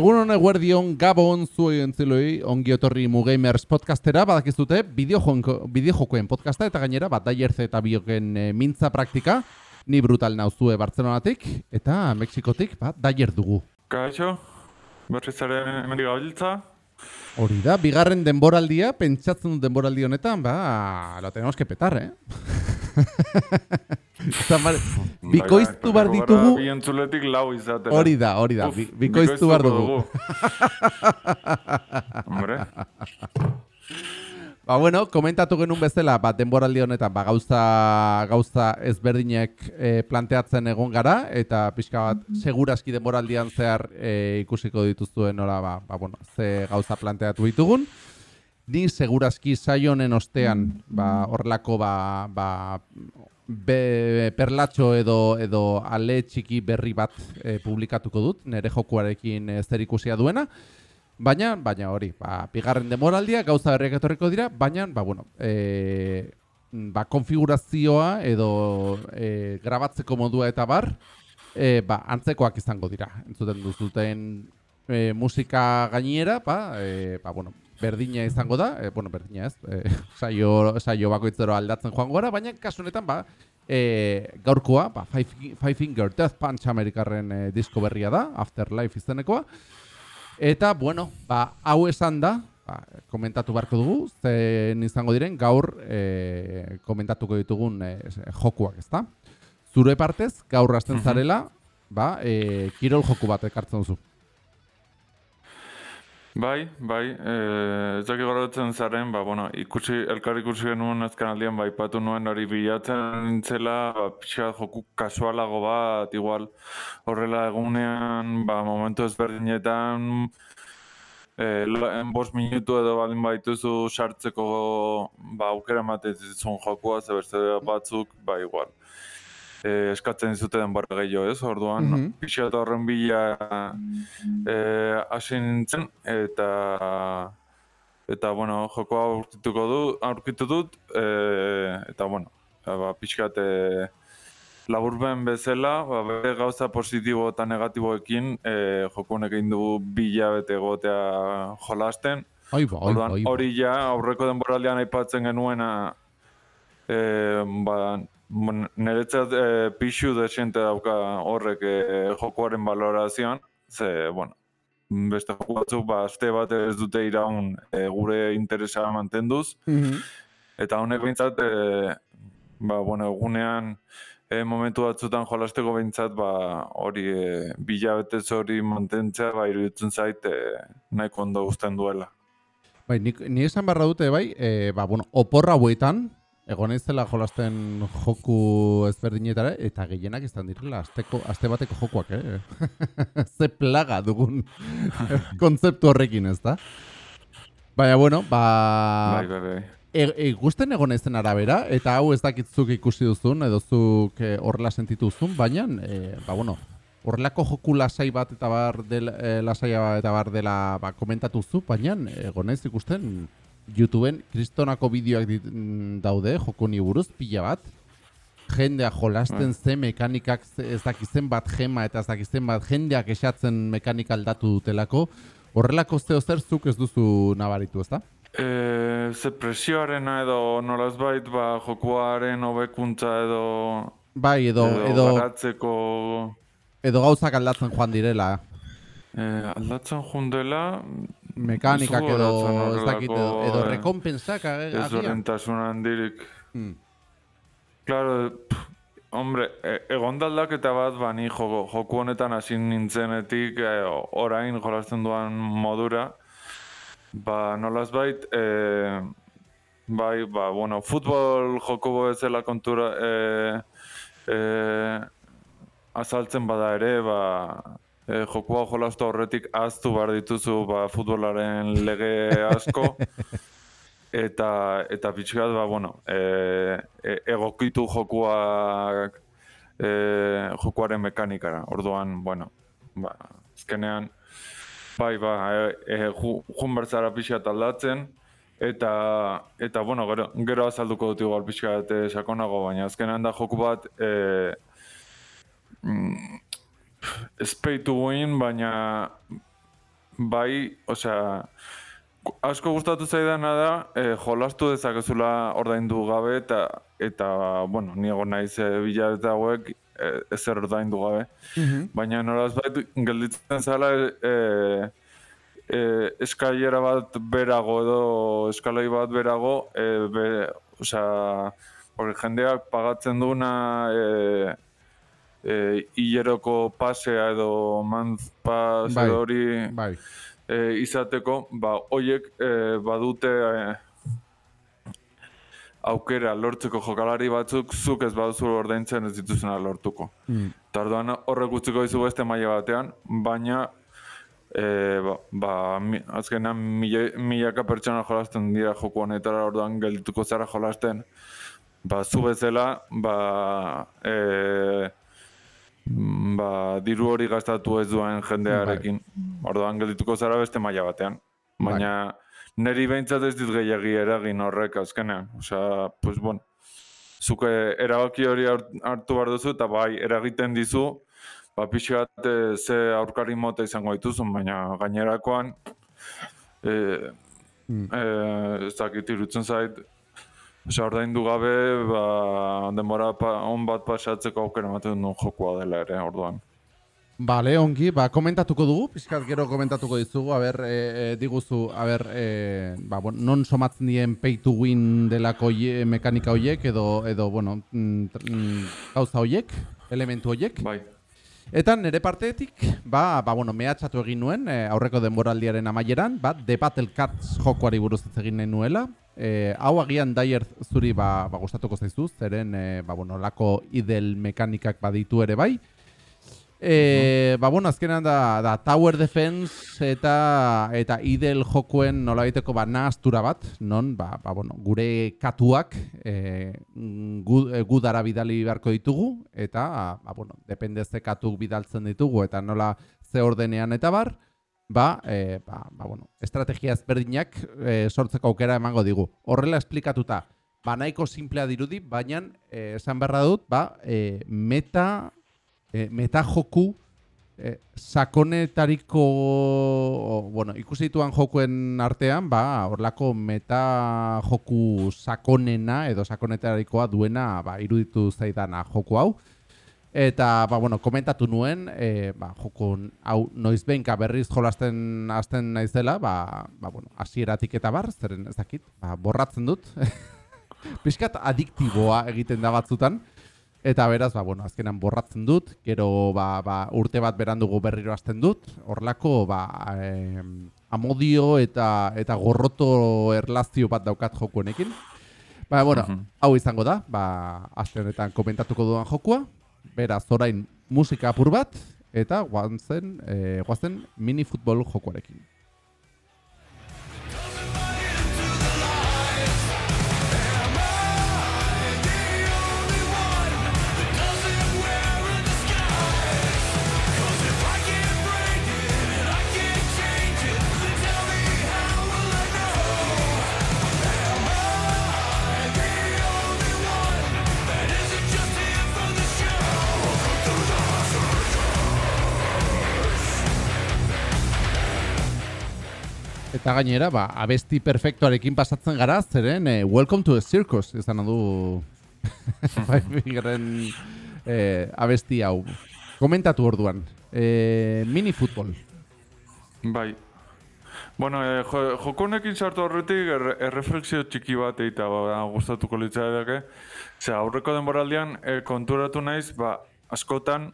Egun hone guardion gabon zuen entziloi, ongi otorri Mugamers podcastera, badakizute bideojokoen podcasta eta gainera bat daierze eta bioken e, mintza praktika, ni brutal nauzue Bartzelonatik eta Mexikotik bat daier dugu. Kaixo, berrizaren emendik gabiltza. Hori da, bigarren denboraldia, pentsatzen dut denboraldi honetan, ba, lo tenemos que petar, eh? Bikoiztu bar ditugu... Bi lau izatera. Hori da, hori da, bikoiztu bar dugu. Hombre. Ba, bueno, komentatu genuen bezala, ba, denboraldi honetan, ba, gauza, gauza ezberdinek e, planteatzen egon gara, eta pixka bat, seguraski denboraldian zehar e, ikusiko dituzuen nola, ba, ba, bueno, ze gauza planteatu ditugun. Ni segurazki saionen ostean, ba, horrelako, ba, ba, be, perlatxo edo edo ale txiki berri bat e, publikatuko dut, nire jokuarekin ez ikusia duena, baina, baina hori, ba, pigarren demoraldia, gauza berriak etorriko dira, baina, ba, bueno, e, ba, konfigurazioa edo e, grabatzeko modua eta bar, e, ba, antzekoak izango dira, entzuten duzuten e, musika gainera, ba, e, ba, bueno, berdina izango da, e, bueno, berdina ez, e, saio, saio bakoitzero aldatzen joango gara, baina kasu honetan, ba, e, gaurkoa, ba, Five, Five Finger Death Punch Amerikarren e, disko berria da, Afterlife izenekoa, eta, bueno, ba, hau esan da, ba, komentatu barko dugu, zen izango diren, gaur e, komentatuko ditugun e, jokuak, ezta? Zure partez, gaur hasten zarela, ba, e, kirol joku bat ekartzen duzu. Bai, bai, eh, ez dakik gora zaren, ba, bueno, ikusi, elkar ikusi genuen azken aldian, bai, patu nuen hori bilatzen nintzela, ba, pixa joku kasualago bat, igual, horrela egunean, ba, momentu ezberdinetan, eh, bost minutu edo baldin baituzu sartzeko, ba, aukera ematezitzun jokua, zebertze batzuk, ba, igual e, eskatzen dizute denbora gehiago, ez? Orduan, mm -hmm. horren bila e, hasi nintzen, eta eta, bueno, jokoa aurkituko du, aurkitu dut, e, eta, bueno, ba, pixkat e, laburben bezala, ba, bere gauza positibo eta negatiboekin, e, joko honek egin du bila bete gotea jolasten. Ai, ba, Orduan, hori ja, aurreko denboraldean aipatzen genuena, e, ba, Niretzat e, pixu desente dauka horrek e, jokoaren balorazioan, ze, bueno, beste joko batzuk, ba, azte bat ez dute iraun e, gure interesa mantenduz. Mm Eta honek bintzat, e, ba, bueno, egunean e, momentu batzutan jolasteko bintzat, ba, hori e, bilabetez hori mantentzea, ba, iruditzen zait, e, nahiko ondo guztien duela. Bai, ni, ni esan barra dute, bai, e, ba, bueno, oporra huetan, Egon ez zela jolasten joku ezberdinetara, eta gehienak izan direla, azteko, azte bateko jokuak, eh? Ze plaga dugun kontzeptu horrekin, ez da? Baina, bueno, ba... Bai, bai, bai. E, e, guzten egon ezen arabera, eta hau ez dakitzuk ikusi duzun, edo zuk eh, horrela sentitu duzun, baina, e, ba, bueno, horrelako joku lasai bat eta bar del, e, lasaia eta bar dela ba, komentatu zu, baina egon ez ikusten YouTubeen kristonako bideoak mm, daude, joko ni buruz, pila bat. Jendea jolasten bai. ze mekanikak ez dakizen bat gema eta ez dakizen bat jendeak esatzen mekanika aldatu dutelako. Horrelako zeo zer zuk ez duzu nabaritu, ezta? E, ze presioarena edo nolaz bait, ba, jokuaren hobekuntza edo... Bai, edo... Edo, edo, edo gauzak aldatzen joan direla. E, aldatzen joan dela mekanikak edo ez dakit edo, edo rekompensak agian. Ez orientasun handirik. Hmm. Claro, hombre, e, egon daldak eta bat bani joko, joku honetan hasi nintzenetik e, orain jolasten duan modura. Ba, nolaz bait, e, bai, ba, bueno, futbol joko bezala kontura e, e, azaltzen bada ere, ba, e, jokua jolastu horretik aztu bar dituzu ba, futbolaren lege asko. eta eta pixkat, ba, bueno, e, e, egokitu jokuak e, jokuaren mekanikara. Orduan, bueno, ba, ezkenean, bai, ba, e, e, jun bertzara pixkat aldatzen, eta, eta bueno, gero, gero azalduko dut igual pixkat e, sakonago, baina azkenean da joku bat, e, mm, espeitu guin, baina bai, osea, asko gustatu zaidana da, e, jolastu dezakezula ordaindu gabe, eta, eta bueno, niego naiz e, bila eta hauek e, ezer ordaindu gabe. Baina nolaz bait, gelditzen zala, e, e, eskailera bat berago edo eskalai bat berago, e, be, osea, jendeak pagatzen duna e, e, hileroko pasea edo manz pas Bai, hori Bai. e, izateko, ba, hoiek e, badute e, aukera lortzeko jokalari batzuk zuk ez baduzu ordaintzen ez dituzena lortuko. Mm. Eta orduan horrek utziko dizu beste maila batean, baina e, ba, ba, mi, azkenean mila, milaka pertsona jolasten dira joku honetara orduan geldituko zara jolasten. Ba, zu bezala, ba, e, ba, diru hori gastatu ez duen jendearekin. Orduan geldituko zara beste maila batean. Baina neri behintzat ez dit gehiagi eragin horrek azkenean. Osea, pues bueno, zuke erabaki hori hart- hartu behar duzu eta bai eragiten dizu ba pixka bat eh, ze aurkari mota izango dituzun, baina gainerakoan e, Mm. e, ez dakit irutzen zait Osea, ordaindu gabe, ba, denbora pa, on bat pasatzeko aukera ematen duen jokua dela ere, orduan. Bale, ongi, ba, komentatuko dugu, pixkat gero komentatuko dizugu, aber, e, e, diguzu, aber, e, ba, bon, non somatzen dien pay to win delako hoie- mekanika hoiek, edo, edo, bueno, mm, mm, gauza hoiek, elementu hoiek. Bai. Eta nire partetik, ba, ba bueno, mehatxatu egin nuen, e, aurreko denboraldiaren amaieran, ba, The Battle Cats jokoari buruz egin nahi nuela. E, hau agian daier zuri ba, ba gustatuko zaizu, zeren, e, ba, bueno, lako idel mekanikak baditu ere bai. E, ba, bueno, azkenean da, da Tower Defense eta eta idel jokuen nolabaiteko ba nahastura bat, non, ba, ba, bueno, gure katuak e, gu, e, gudara bidali beharko ditugu, eta, ba, bueno, depende ze katuk bidaltzen ditugu, eta nola ze ordenean eta bar, ba, e, ba, ba, bueno, estrategia ezberdinak e, sortzeko aukera emango digu. Horrela esplikatuta, ba, nahiko simplea dirudi, baina e, esan beharra dut, ba, e, meta e, meta joku e, sakonetariko o, bueno, ikusi dituan jokuen artean, ba, horlako meta joku sakonena edo sakonetarikoa duena ba, iruditu zaidana joku hau. Eta, ba, bueno, komentatu nuen, e, ba, joko hau noiz behinka berriz jolasten hasten naizela, ba, ba, bueno, hasieratik eta bar, zeren ez dakit, ba, borratzen dut. Piskat adiktiboa egiten da batzutan. Eta beraz, ba, bueno, azkenan borratzen dut, gero ba, ba, urte bat berandugu berriro hasten dut, horlako ba, em, amodio eta eta gorroto erlazio bat daukat joku honekin. Ba, bueno, Mhm. hau izango da, ba, aste honetan komentatuko duan jokua, beraz, orain musika apur bat, eta guazen, e, guazen mini futbol jokuarekin. Eta gainera, ba, abesti perfektuarekin pasatzen gara, zeren eh, Welcome to the Circus, izan du bai, bigarren eh, abesti hau. Komentatu orduan, eh, mini futbol. Bai. Bueno, e, jo, joko honekin sartu horretik er, erreflexio txiki bat egitea ba, gustatuko litzaidake. Ze aurreko denboraldian e, konturatu naiz, ba, askotan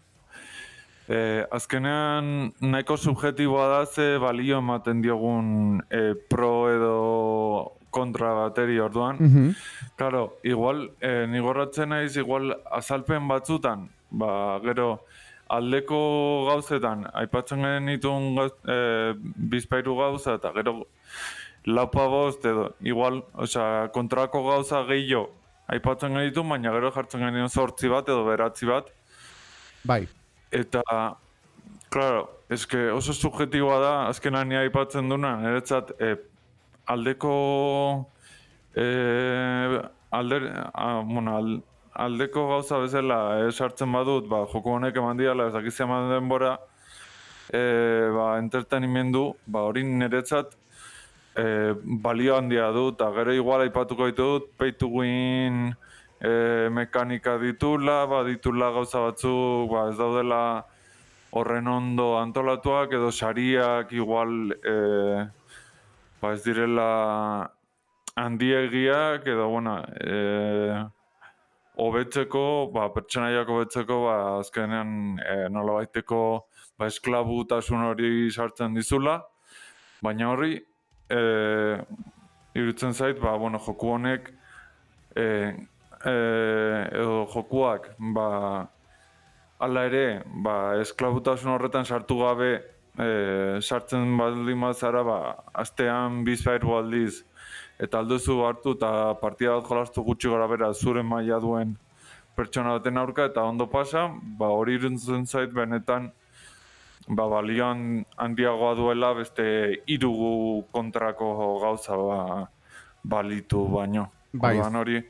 e, azkenean nahiko subjetiboa da ze balio ematen diogun e, pro edo kontra bateri orduan. Mhm. Claro, igual, eh, nigorratzen naiz, igual azalpen batzutan, ba, gero, aldeko gauzetan, aipatzen genituen gauz, eh, bizpairu gauza, eta gero, laupa bost, edo, igual, osea, kontrako gauza gehiago, aipatzen genitu, baina gero jartzen genituen zortzi bat edo beratzi bat, Bai, eta, claro, eske oso subjetiboa da, azkenan ni aipatzen duna, niretzat, eh, aldeko eh, alder, ah, bueno, al, aldeko gauza bezala eh, sartzen badut, ba, joko honek eman diala, ez dakiz eman denbora, e, ba, entretenimendu, ba, hori niretzat e, balio handia du, eta gero igual aipatuko ditut, peituguin e, mekanika ditula, ba, ditula gauza batzuk, ba, ez daudela horren ondo antolatuak edo sariak igual e, ba, ez direla handiegiak edo bueno, e, hobetzeko, ba, pertsonaiak hobetzeko, ba, azkenean e, nola baiteko ba, esklabutasun hori sartzen dizula, baina horri e, irutzen zait, ba, bueno, joku honek e, e, edo jokuak ba, ala ere, ba, esklabutasun horretan sartu gabe e, sartzen baldin mazara, ba, astean bizpairu aldiz eta alduzu hartu eta partida bat jolastu gutxi gara bera zure maila duen pertsona baten aurka eta ondo pasa, ba hori iruntzen zait benetan ba balioan handiagoa duela beste hirugu kontrako gauza ba, balitu baino. Bai. hori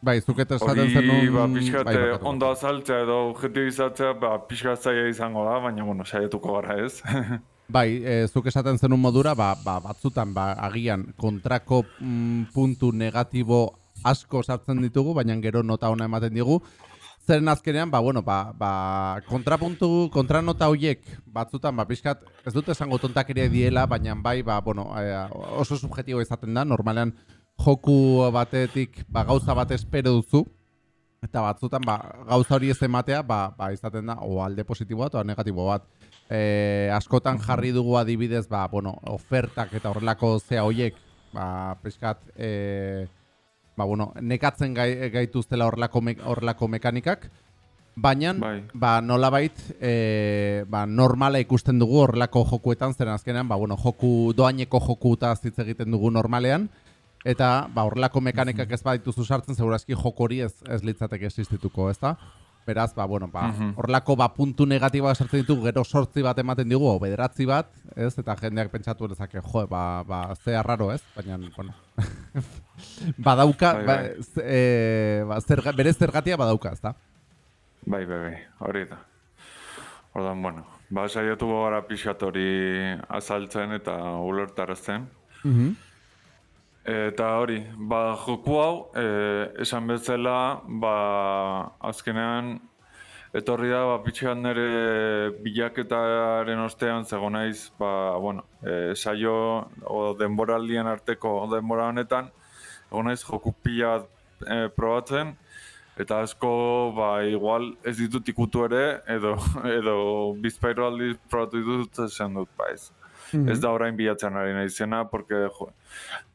Bai, zuketa esaten zen Hori, ba, pixkate, bai, ondo azaltzea edo objetibizatzea, ba, pixkat zaila izango da, baina, bueno, saietuko gara ez. Bai, e, zuk esaten zenun modura, ba, ba, batzutan ba, agian kontrako mm, puntu negatibo asko sartzen ditugu, baina gero nota ona ematen digu. Zeren azkenean, ba, bueno, ba, ba, kontrapuntu, kontranota horiek batzutan, ba, pixkat, ez dute esango tontakeria diela, baina bai, ba, bueno, e, oso subjetibo izaten da, normalean joku batetik ba, gauza bat espero duzu, eta batzutan ba, gauza hori ez ematea, ba, ba, izaten da, o alde positiboa, o negatibo bat. E, askotan jarri dugu adibidez, ba, bueno, ofertak eta horrelako zea hoiek, ba, peskat, e, ba, bueno, nekatzen gai, gaituztela horrelako, me, horrelako mekanikak, baina, bai. ba, nolabait, e, ba, normala ikusten dugu horrelako jokuetan, zer azkenean, ba, bueno, joku, doaineko joku eta egiten dugu normalean, eta, ba, horrelako mekanikak ez badituzu sartzen, segurazki jokori ez, ez litzateke existituko, ez da? Beraz, ba, bueno, ba, horrelako ba, puntu negatiba sartzen ditugu, gero sortzi bat ematen digu, bederatzi bat, ez? Eta jendeak pentsatu dezake, jo, ba, ba, ze arraro, ez? Baina, bueno, badauka, bai, ba, bai. e, ba, zer, berez zergatia badauka, ez da? Bai, bai, bai, hori da. Ordan, bueno, ba, saiatu gara pixatori azaltzen eta ulertarazten. Mm Eta hori, ba, joku hau, e, esan bezala, ba, azkenean, etorri da, ba, pitxean nire bilaketaren ostean, zego naiz, ba, bueno, e, saio, o denboraldien arteko denbora honetan, zego naiz, joku pila e, probatzen, eta asko, ba, igual, ez ditut ikutu ere, edo, edo bizpairu aldiz probatu ditut, esan dut, ba, ez. Ez da orain bilatzen ari nahi zena, porque jo,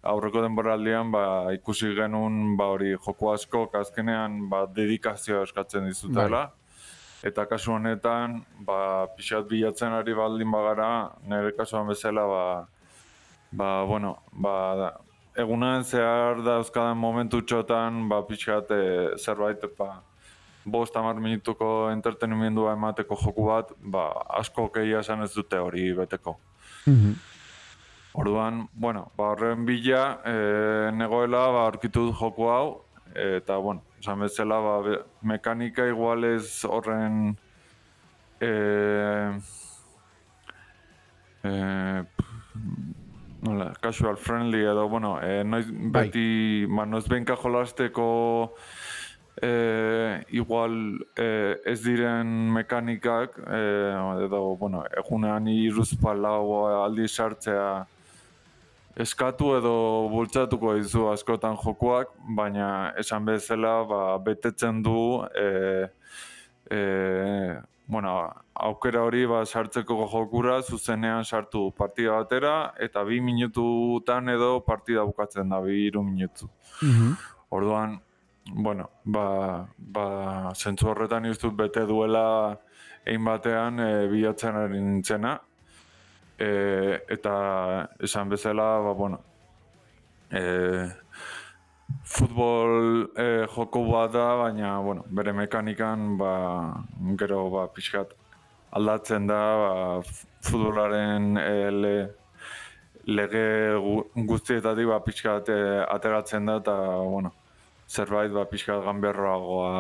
aurreko denboraldian ba, ikusi genuen ba, hori joko asko, azkenean ba, dedikazioa eskatzen dizutela. Bai. Eta kasu honetan, ba, pixat bilatzen ari baldin bagara, nire kasuan bezala, ba, ba, bueno, ba, egunan zehar da euskadan momentu txotan, ba, pixat e, zerbait, ba, bost amar minutuko entretenimendua emateko joku bat, ba, asko keia esan ez dute hori beteko. Mm Orduan, bueno, ba, horren bila e, negoela ba, orkitu joku hau, eta, bueno, esan bezala, ba, mekanika igualez horren e, e, nola, casual friendly edo, bueno, e, noiz bai. beti, ba, noiz benka jolasteko e, igual e, ez diren mekanikak e, edo, bueno, egunean iruz palau aldi sartzea eskatu edo bultzatuko dizu askotan jokuak, baina esan bezala ba, betetzen du e, e, bueno, aukera hori ba, sartzeko jokura zuzenean sartu partida batera eta bi minututan edo partida bukatzen da, bi iru minutu. Mm Orduan, bueno, ba, ba, zentzu horretan iztut bete duela egin batean e, bilatzen ari nintzena. E, eta esan bezala, ba, bueno, e, futbol e, joko bat da, baina, bueno, bere mekanikan, ba, gero, ba, pixkat aldatzen da, ba, futbolaren e, le, lege guztietatik, ba, pixkat e, ateratzen da, eta, bueno, zerbait ba pixka ganberroagoa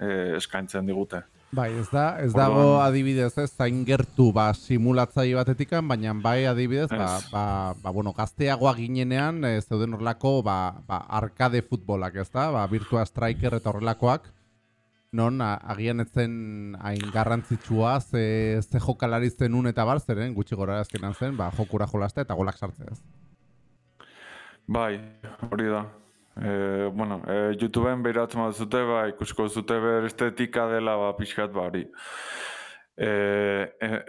e, eskaintzen digute. Bai, ez da, ez Orduan- dago adibidez ez, zain gertu ba, simulatzaile batetikan, baina bai adibidez, ba, ba, ba, bueno, gazteagoa ginenean, e, zeuden horrelako, ba, ba, arcade futbolak, ez da, ba, Virtua Striker eta horrelakoak, non a, agian ez zen hain garrantzitsua, ze, ze jokalari zenun eta bar, zeren, gutxi gora azkenan zen, ba, jokura jolazte eta golak sartzea ez. Bai, hori da. E, bueno, e, YouTubeen behiratzen bat zute, ba, ikusko zute ber estetika dela, ba, pixkat, ba, hori. E,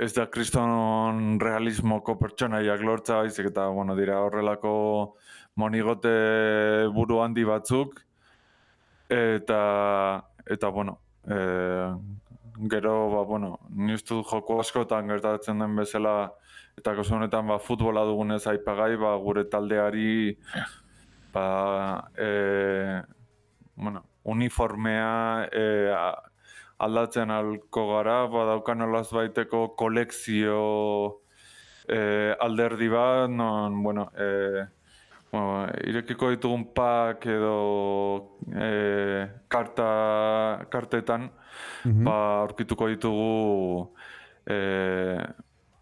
ez da kriston realismoko pertsonaiak lortza, baizik eta, bueno, dira horrelako monigote buru handi batzuk, eta, eta, bueno, e, gero, ba, bueno, ni uste dut joko askotan gertatzen den bezala, eta kasu honetan ba, futbola dugunez aipagai, ba, gure taldeari ba, e, bueno, uniformea e, aldatzen alko gara, badaukan olaz baiteko kolekzio e, alderdi bat, non, bueno, e, bueno, irekiko ditugun pak edo e, karta, kartetan, Mhm. ba, aurkituko ditugu e,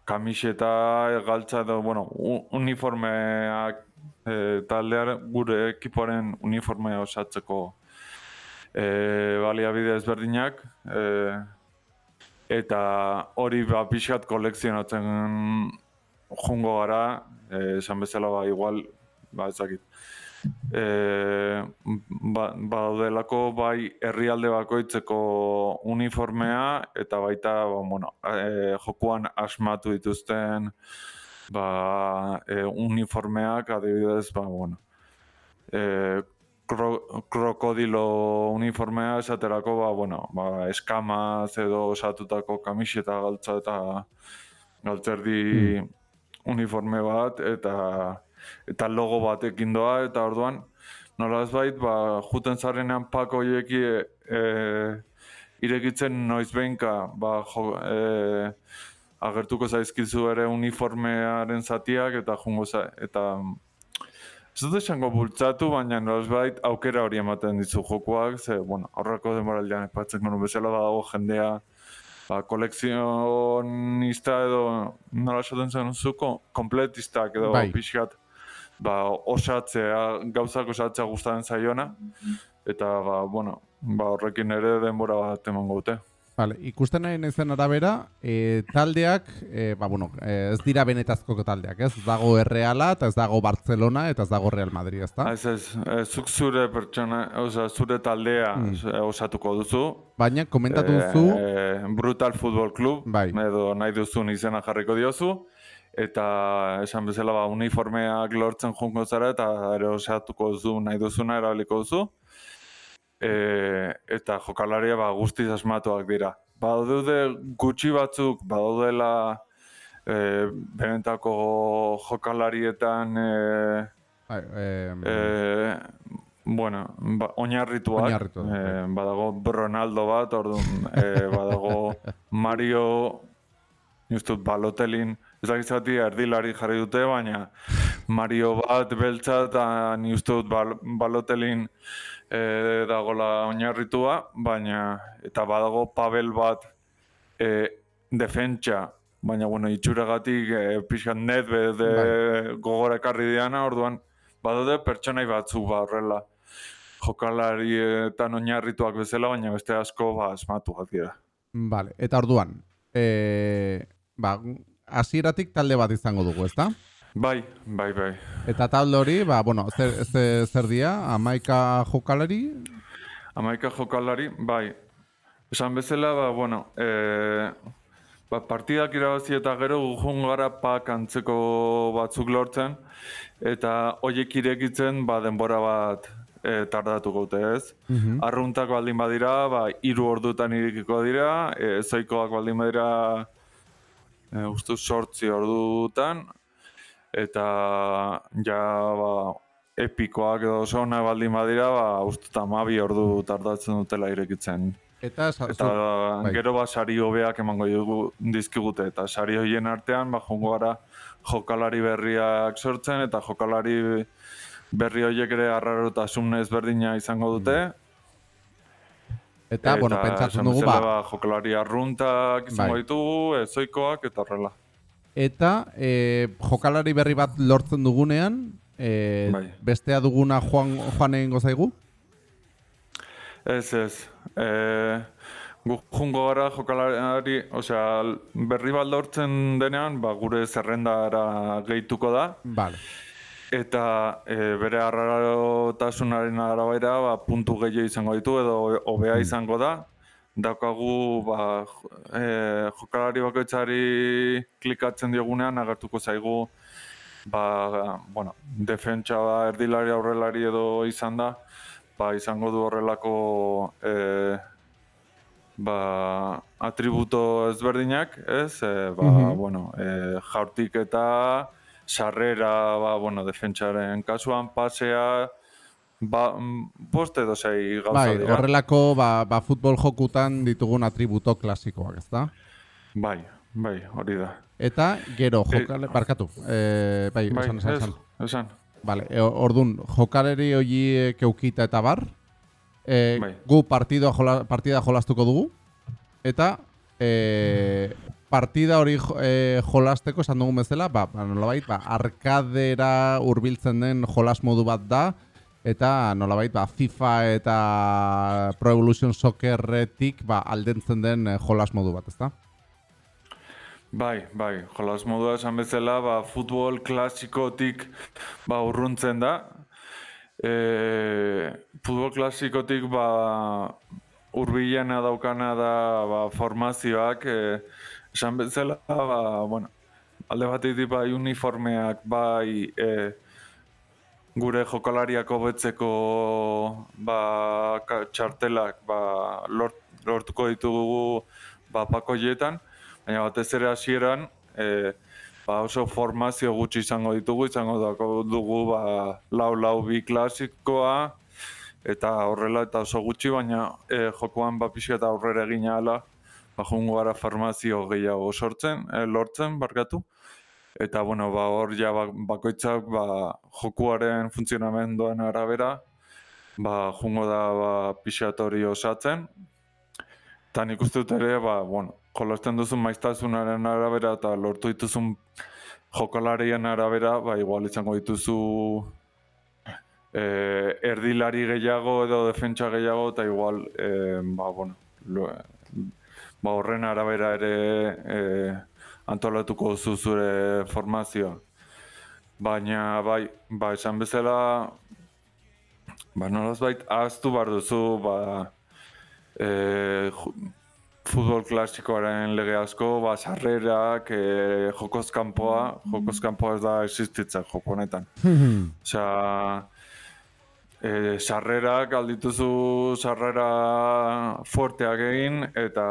kamiseta, galtza edo, bueno, uniformeak e, taldear gure ekipoaren uniformea osatzeko e, baliabide ezberdinak e, eta hori ba, pixkat kolekzionatzen jungo gara, e, esan bezala ba, igual, ba, ezakit, e, ba, badaudelako bai herrialde bakoitzeko uniformea eta baita ba, bueno, e, jokuan asmatu dituzten ba, e, uniformeak adibidez ba, bueno, e, kro, krokodilo uniformea esaterako ba, bueno, ba, eskamaz edo osatutako kamiseta galtza eta galtzerdi uniforme bat eta eta logo batekin doa eta orduan nolaz bait ba juten zarenean pako hoieki e, e, irekitzen noiz behinka ba jo, e, agertuko zaizkizu ere uniformearen zatiak eta jungo za, eta Ez dut esango bultzatu, baina nolazbait aukera hori ematen dizu jokuak, ze, bueno, aurreko denboraldian epatzen gonu bezala badago jendea ba, kolekzionista edo nola esaten zen zuko, kompletistak edo Bai. pixkat ba, osatzea, gauzak osatzea gustatzen zaiona, eta ba, bueno, ba, horrekin ere denbora bat emango dute. Vale, ikusten nahi naizen arabera, e, taldeak, e, ba, bueno, e, ez dira benetazko taldeak, ez? Dago Erreala, eta ez dago Barcelona, eta ez dago Real Madrid, ez da? Ez ez, eh, zuk zure pertsona, oza, zure taldea Mm. eh, osatuko duzu, Baina, komentatu duzu, Eh, Brutal Football Club, Bai. edo nahi duzun izena jarriko diozu, eta esan bezala ba, uniformeak lortzen jungo zara, eta ere osatuko duzu nahi duzuna erabiliko duzu. E, eta jokalaria ba, guztiz asmatuak dira. Badaude gutxi batzuk, badaudela e, benetako jokalarietan e, bai, e, e, bueno, ba, oinarrituak, Oinarrituak, bai. e, badago Ronaldo bat, orduan, e, badago Mario, justut Balotelin, ez dakit zati erdilari jarri dute, baina Mario bat beltza eta ni uste dut bal, Balotelin e, dagola oinarritua, baina eta badago Pavel bat e, defentsa, baina bueno, itxuragatik e, pixkat net bede gogora ekarri diana, orduan badaude pertsonai batzuk ba horrela jokalarietan oinarrituak bezala, baina beste asko ba asmatuak dira. Vale, eta orduan, e, ba, hasieratik talde bat izango dugu, ezta? Bai, bai, bai. Eta talde hori, ba, bueno, zer, zer, zer dia, amaika jokalari, Amaika jokalari, bai. Esan bezala, ba, bueno, e, ba, partidak irabazi eta gero gujun gara pak antzeko batzuk lortzen, eta hoiek irekitzen ba, denbora bat e, tardatuko dute ez. Mhm. Arruntak baldin badira, ba, hiru ordutan irekiko dira, e, zoikoak baldin badira, e, uste sortzi ordutan, eta ja, ba, epikoak edo oso onak baldin badira, ba, uste tamabi ordu tardatzen dutela irekitzen. eta, sa, Eta bai. gero ba sari hobeak emango dugu dizkigute eta sari hoien artean ba jongo gara jokalari berriak sortzen eta jokalari berri horiek ere arrarotasun ezberdina izango dute. Eta, bueno, pentsatzen dugu, ba... ba... jokalari arruntak izango Bai. ditugu, ezoikoak eta horrela. Eta e, jokalari berri bat lortzen dugunean, e, Bai. bestea duguna joan, joan egingo zaigu? Ez, ez. E, gu jungo gara jokalari, osea, berri bat lortzen denean, ba, gure zerrendara gehituko da. Vale. Eta e, bere arrarotasunaren arabera ba, puntu gehiago izango ditu edo hobea izango da. Daukagu ba, e, jokalari bakoitzari klikatzen diogunean agertuko zaigu ba, bueno, defentsa ba, erdilari aurrelari edo izan da, ba, izango du horrelako e, ba, atributo ezberdinak, ez? E, ba, Mhm. bueno, e, jaurtik eta sarrera, ba, bueno, defentsaren kasuan, pasea, ba, mm, bost edo sei gauza Bai, dira. horrelako ba, ba, futbol jokutan ditugun atributo klasikoak, ezta? Bai, bai, hori da. Eta gero jokale, barkatu. Eh, bai, Bai, esan, esan, ez, esan. esan. Vale, e, ordun jokaleri horiek eukita eta bar, e, Bai. gu partida, jola, partida jolastuko dugu, eta e, partida hori e, jolasteko esan dugun bezala, ba, ba, nolabait, ba, arkadera hurbiltzen den jolas modu bat da, eta nolabait, ba, FIFA eta Pro Evolution Soccerretik ba, aldentzen den eh, jolas modu bat, ezta? Bai, bai, jolas modua esan bezala, ba, futbol klasikotik ba, urruntzen da. E, futbol klasikotik ba, urbilena daukana da ba, formazioak, e, esan bezala, ba, bueno, alde batetik bai uniformeak, bai e, gure jokalariak hobetzeko ba, txartelak ba, lort, lortuko ditugu ba, pakoietan, baina batez ere hasieran e, ba, oso formazio gutxi izango ditugu, izango dako dugu ba, lau lau bi klasikoa, eta horrela eta oso gutxi, baina e, jokoan ba, pixka eta aurrera egin ahala, ba, joango gara formazio gehiago sortzen, e, lortzen, barkatu. Eta, bueno, ba, hor ja ba, bakoitzak ba, jokuaren funtzionamenduan arabera, ba, jungo da ba, pixat hori osatzen. Eta nik uste dut ere, ba, bueno, jolasten duzun maiztasunaren arabera eta lortu dituzun jokalarien arabera, ba, igual izango dituzu eh, erdilari gehiago edo defentsa gehiago, eta igual, eh, ba, bueno, lo, ba, horren arabera ere eh, antolatuko duzu zure formazioa. Baina, bai, ba, esan bezala, ba, nolazbait, ahaztu behar duzu, ba, e, futbol klasikoaren lege asko, ba, sarrerak, e, jokoz kanpoa, jokoz kanpoa ez da existitzen joko honetan. Osea, e, sarrerak aldituzu sarrera fuerteak egin eta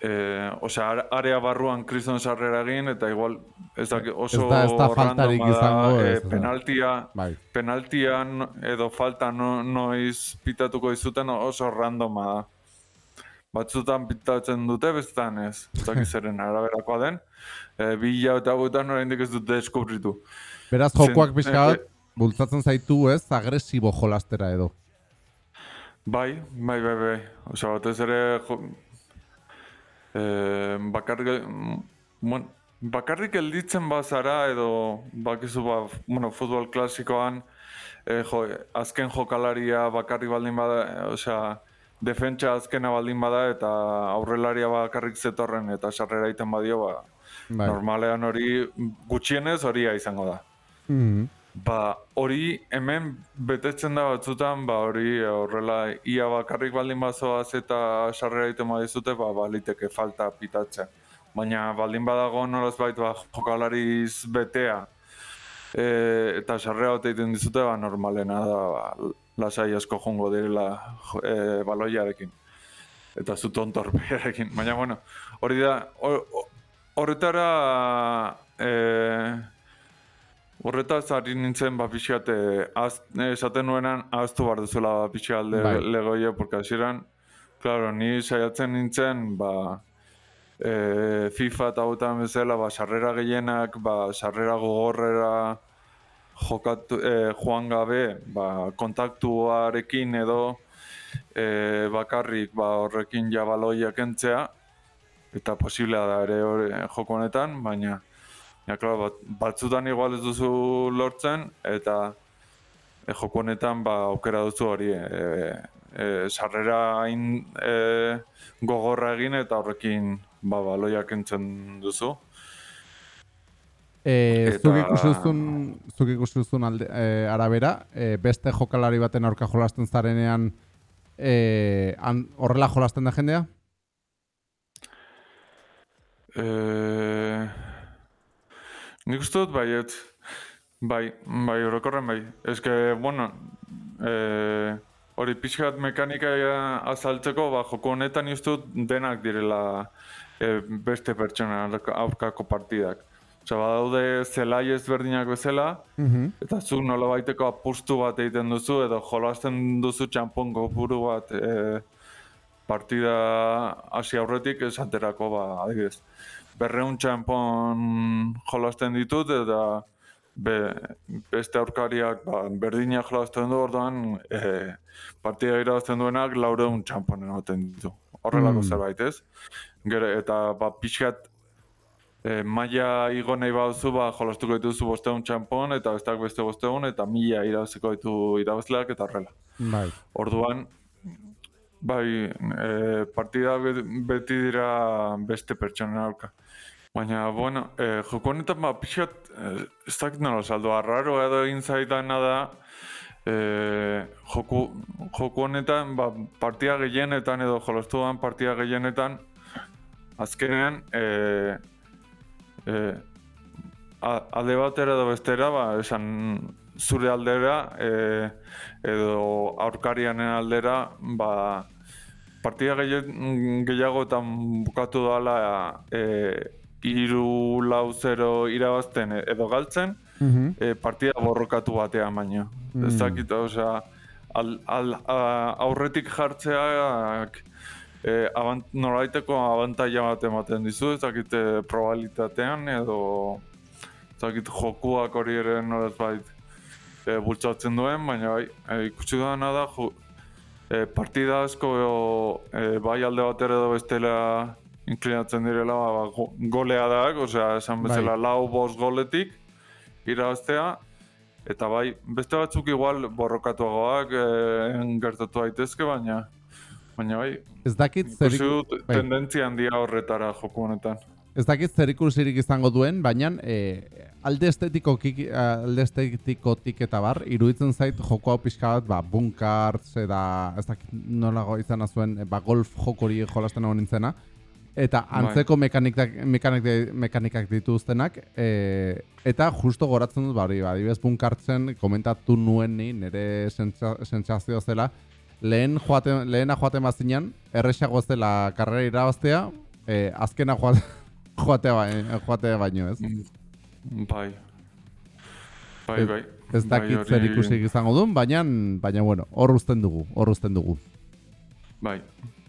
e, osea, are- area barruan kriston sarrera egin eta igual ez da oso da- ez da faltarik randoma da, izango, e, ez, ez penaltia Bai. penaltian edo falta no, noiz pitatuko dizuten oso randoma da. Batzutan pitatzen dute, bestetan ez. Ez dakit zeren araberakoa den. E, bi eta hauetan oraindik ez dute deskubritu. Beraz, jokoak pixka bat, eh, bultzatzen zaitu ez, agresibo jolastera edo. Bai, bai, bai, bai. Osea, batez ere jo, e, bakarrik, mm, bueno, bakarrik gelditzen bazara edo bakizu ba, bueno, futbol klasikoan e, jo, azken jokalaria bakarrik baldin bada, e, osea, defentsa azkena baldin bada eta aurrelaria bakarrik zetorren eta sarrera egiten badio, ba, Bai. normalean hori gutxienez horia izango da. Mhm. Ba, hori hemen betetzen da batzutan, ba, hori horrela ia bakarrik baldin bazoaz eta sarrera egiten badizute, ba, baliteke falta pitatzen. Baina baldin badago nolazbait ba, jokalariz betea e, eta sarrera bat egiten dizute, ba, normalena da, ba, lasai asko jongo direla e, baloiarekin. Eta zu tontorpearekin. Baina, bueno, hori da, hor- horretara... E, Horretaz ari nintzen ba pixkat eh, eh, esaten nuenan ahaztu behar duzuela ba pixkat le, Bai. legoie, porque hasieran, claro, ni saiatzen nintzen, ba, e, FIFA eta hautan bezala, ba, sarrera gehienak, ba, sarrera gogorrera jokatu, e, joan gabe, ba, kontaktuarekin edo e, bakarrik ba, horrekin jabaloiak entzea, eta posiblea da ere hori joko honetan, baina ja, klar, bat, batzutan igual ez duzu lortzen, eta e, joko honetan ba, aukera duzu hori e, e, sarrera hain e, gogorra egin eta horrekin ba, baloiak entzen duzu. E, Eta- zuk ikusuzun, zuk ikusuzun alde, e, arabera, e, beste jokalari baten aurka jolasten zarenean e, han, horrela jolasten da jendea? Eh, nik uste dut baiet, bai, bai, orokorren bai. Que, bueno, eh, hori pixka bat mekanika azaltzeko, ba, joko honetan uste dut denak direla eh, beste pertsona aurka- aurkako partidak. Osa, badaude zelai ezberdinak bezala, eta zu nola baiteko apustu bat egiten duzu, edo jolasten duzu txampon kopuru bat e, partida hasi aurretik esaterako, ba, adibidez. Berreun txampon jolasten ditut, eta be, beste aurkariak ba, berdinak jolasten du, orduan e, partida irabazten duenak laureun txampon ematen ditu. Horrelako Mm. zerbait, ez? Gero, eta ba, pixkat e, maila igo nahi baduzu, ba, jolastuko dituzu bosteun txampon, eta besteak beste bosteun, eta mila irabaziko ditu irabazleak, eta horrela. Bai. Orduan, bai, e, partida be- beti dira beste pertsonen aurka. Baina, bueno, e, joko honetan, ba, pixat, e, ez dakit nola saldo, arraro edo egin zaidana da, e, joku, joku honetan, ba, partida gehienetan edo jolastuan partida gehienetan, azkenean, e, e, a- alde batera edo bestera, ba, esan zure aldera e, edo aurkarianen aldera, ba, partida gehien, gehiagotan bukatu dala e, iru lau zero irabazten edo galtzen, Mhm. e, partida borrokatu batean baino. Mm. Ez dakit, osea, al, al, a, aurretik jartzeak e, abant, noraiteko abantaila bat ematen dizu, ez dakit e, probabilitatean edo ez dakit jokuak hori ere nolaz bait e, bultzatzen duen, baina bai, e, ikusi dudana da jo, e, partida asko e, bai alde batera edo bestela inklinatzen direla ba, go, golea da, osea, esan bezala lau bost goletik irabaztea, eta bai, beste batzuk igual borrokatuagoak e, gertatu daitezke, baina baina bai, Ez dakit zer dut bai. tendentzia handia horretara joku honetan. Ez dakit zer ikusirik izango duen, baina e, alde estetikotik, alde estetikotik eta bar, iruditzen zait joko hau pixka bat, ba, bunkartz, eta ez dakit nolago izan zuen, e, ba, golf jokori jolasten egon nintzena, eta antzeko mekanikak, mekanik, mekanikak dituztenak, e, eta justo goratzen dut, ba, hori, ba, adibidez bunkartzen komentatu nuen ni, nire sentsazio zela, lehen joaten, lehena joaten bazinan, erresago zela karrera irabaztea, e, azkena joaten, joatea, ba, joatea baino, ez? Bai. Bai, bai. Ez dakit Bai, zer hori- ikusik izango duen, baina, baina bueno, hor uzten dugu, hor uzten dugu. Bai.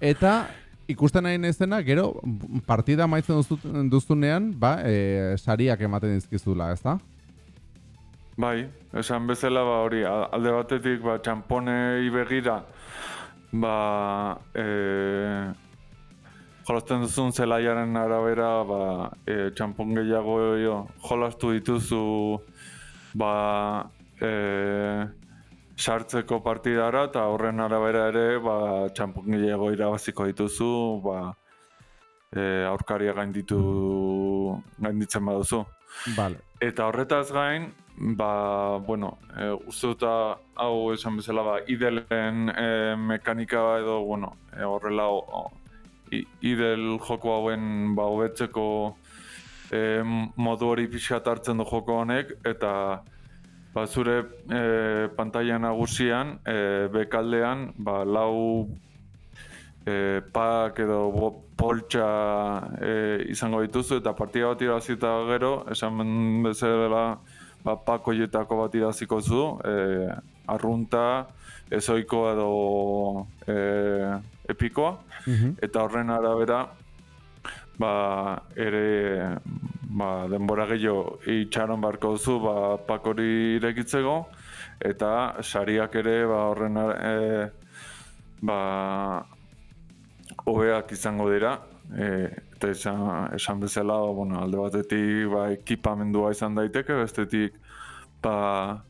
Eta ikusten nahi naizena, gero partida maitzen duzunean, ba, e, sariak ematen dizkizula, ezta? Bai, esan bezala ba hori, alde batetik ba txamponei begira ba e, jolasten duzun zelaiaren arabera ba e, txampon gehiago jo, jolastu dituzu ba e, sartzeko partidara eta horren arabera ere ba txampon gehiago irabaziko dituzu ba e, aurkaria gainditu gainditzen baduzu. Vale. Eta horretaz gain, ba, bueno, e, uste dut hau esan bezala, ba, idelen e, mekanika edo, bueno, e, horrela o, o, i- idel joko hauen ba, hobetzeko e, modu hori pixkat hartzen du joko honek, eta ba, zure e, pantalla nagusian, e, bekaldean, ba, lau e, pak edo poltsa e, izango dituzu eta partida bat irazita gero, esan bezala ba, pak horietako bat iraziko zu, e, arrunta, ezoiko edo e, epikoa, Mhm. eta horren arabera ba, ere ba, denbora gehiago itxaron barko duzu ba, pak hori irekitzeko. Eta sariak ere ba, horren e, ba, hobeak izango dira, e, eta esan, esan bezala, bueno, alde batetik ba, ekipamendua izan daiteke, bestetik ba,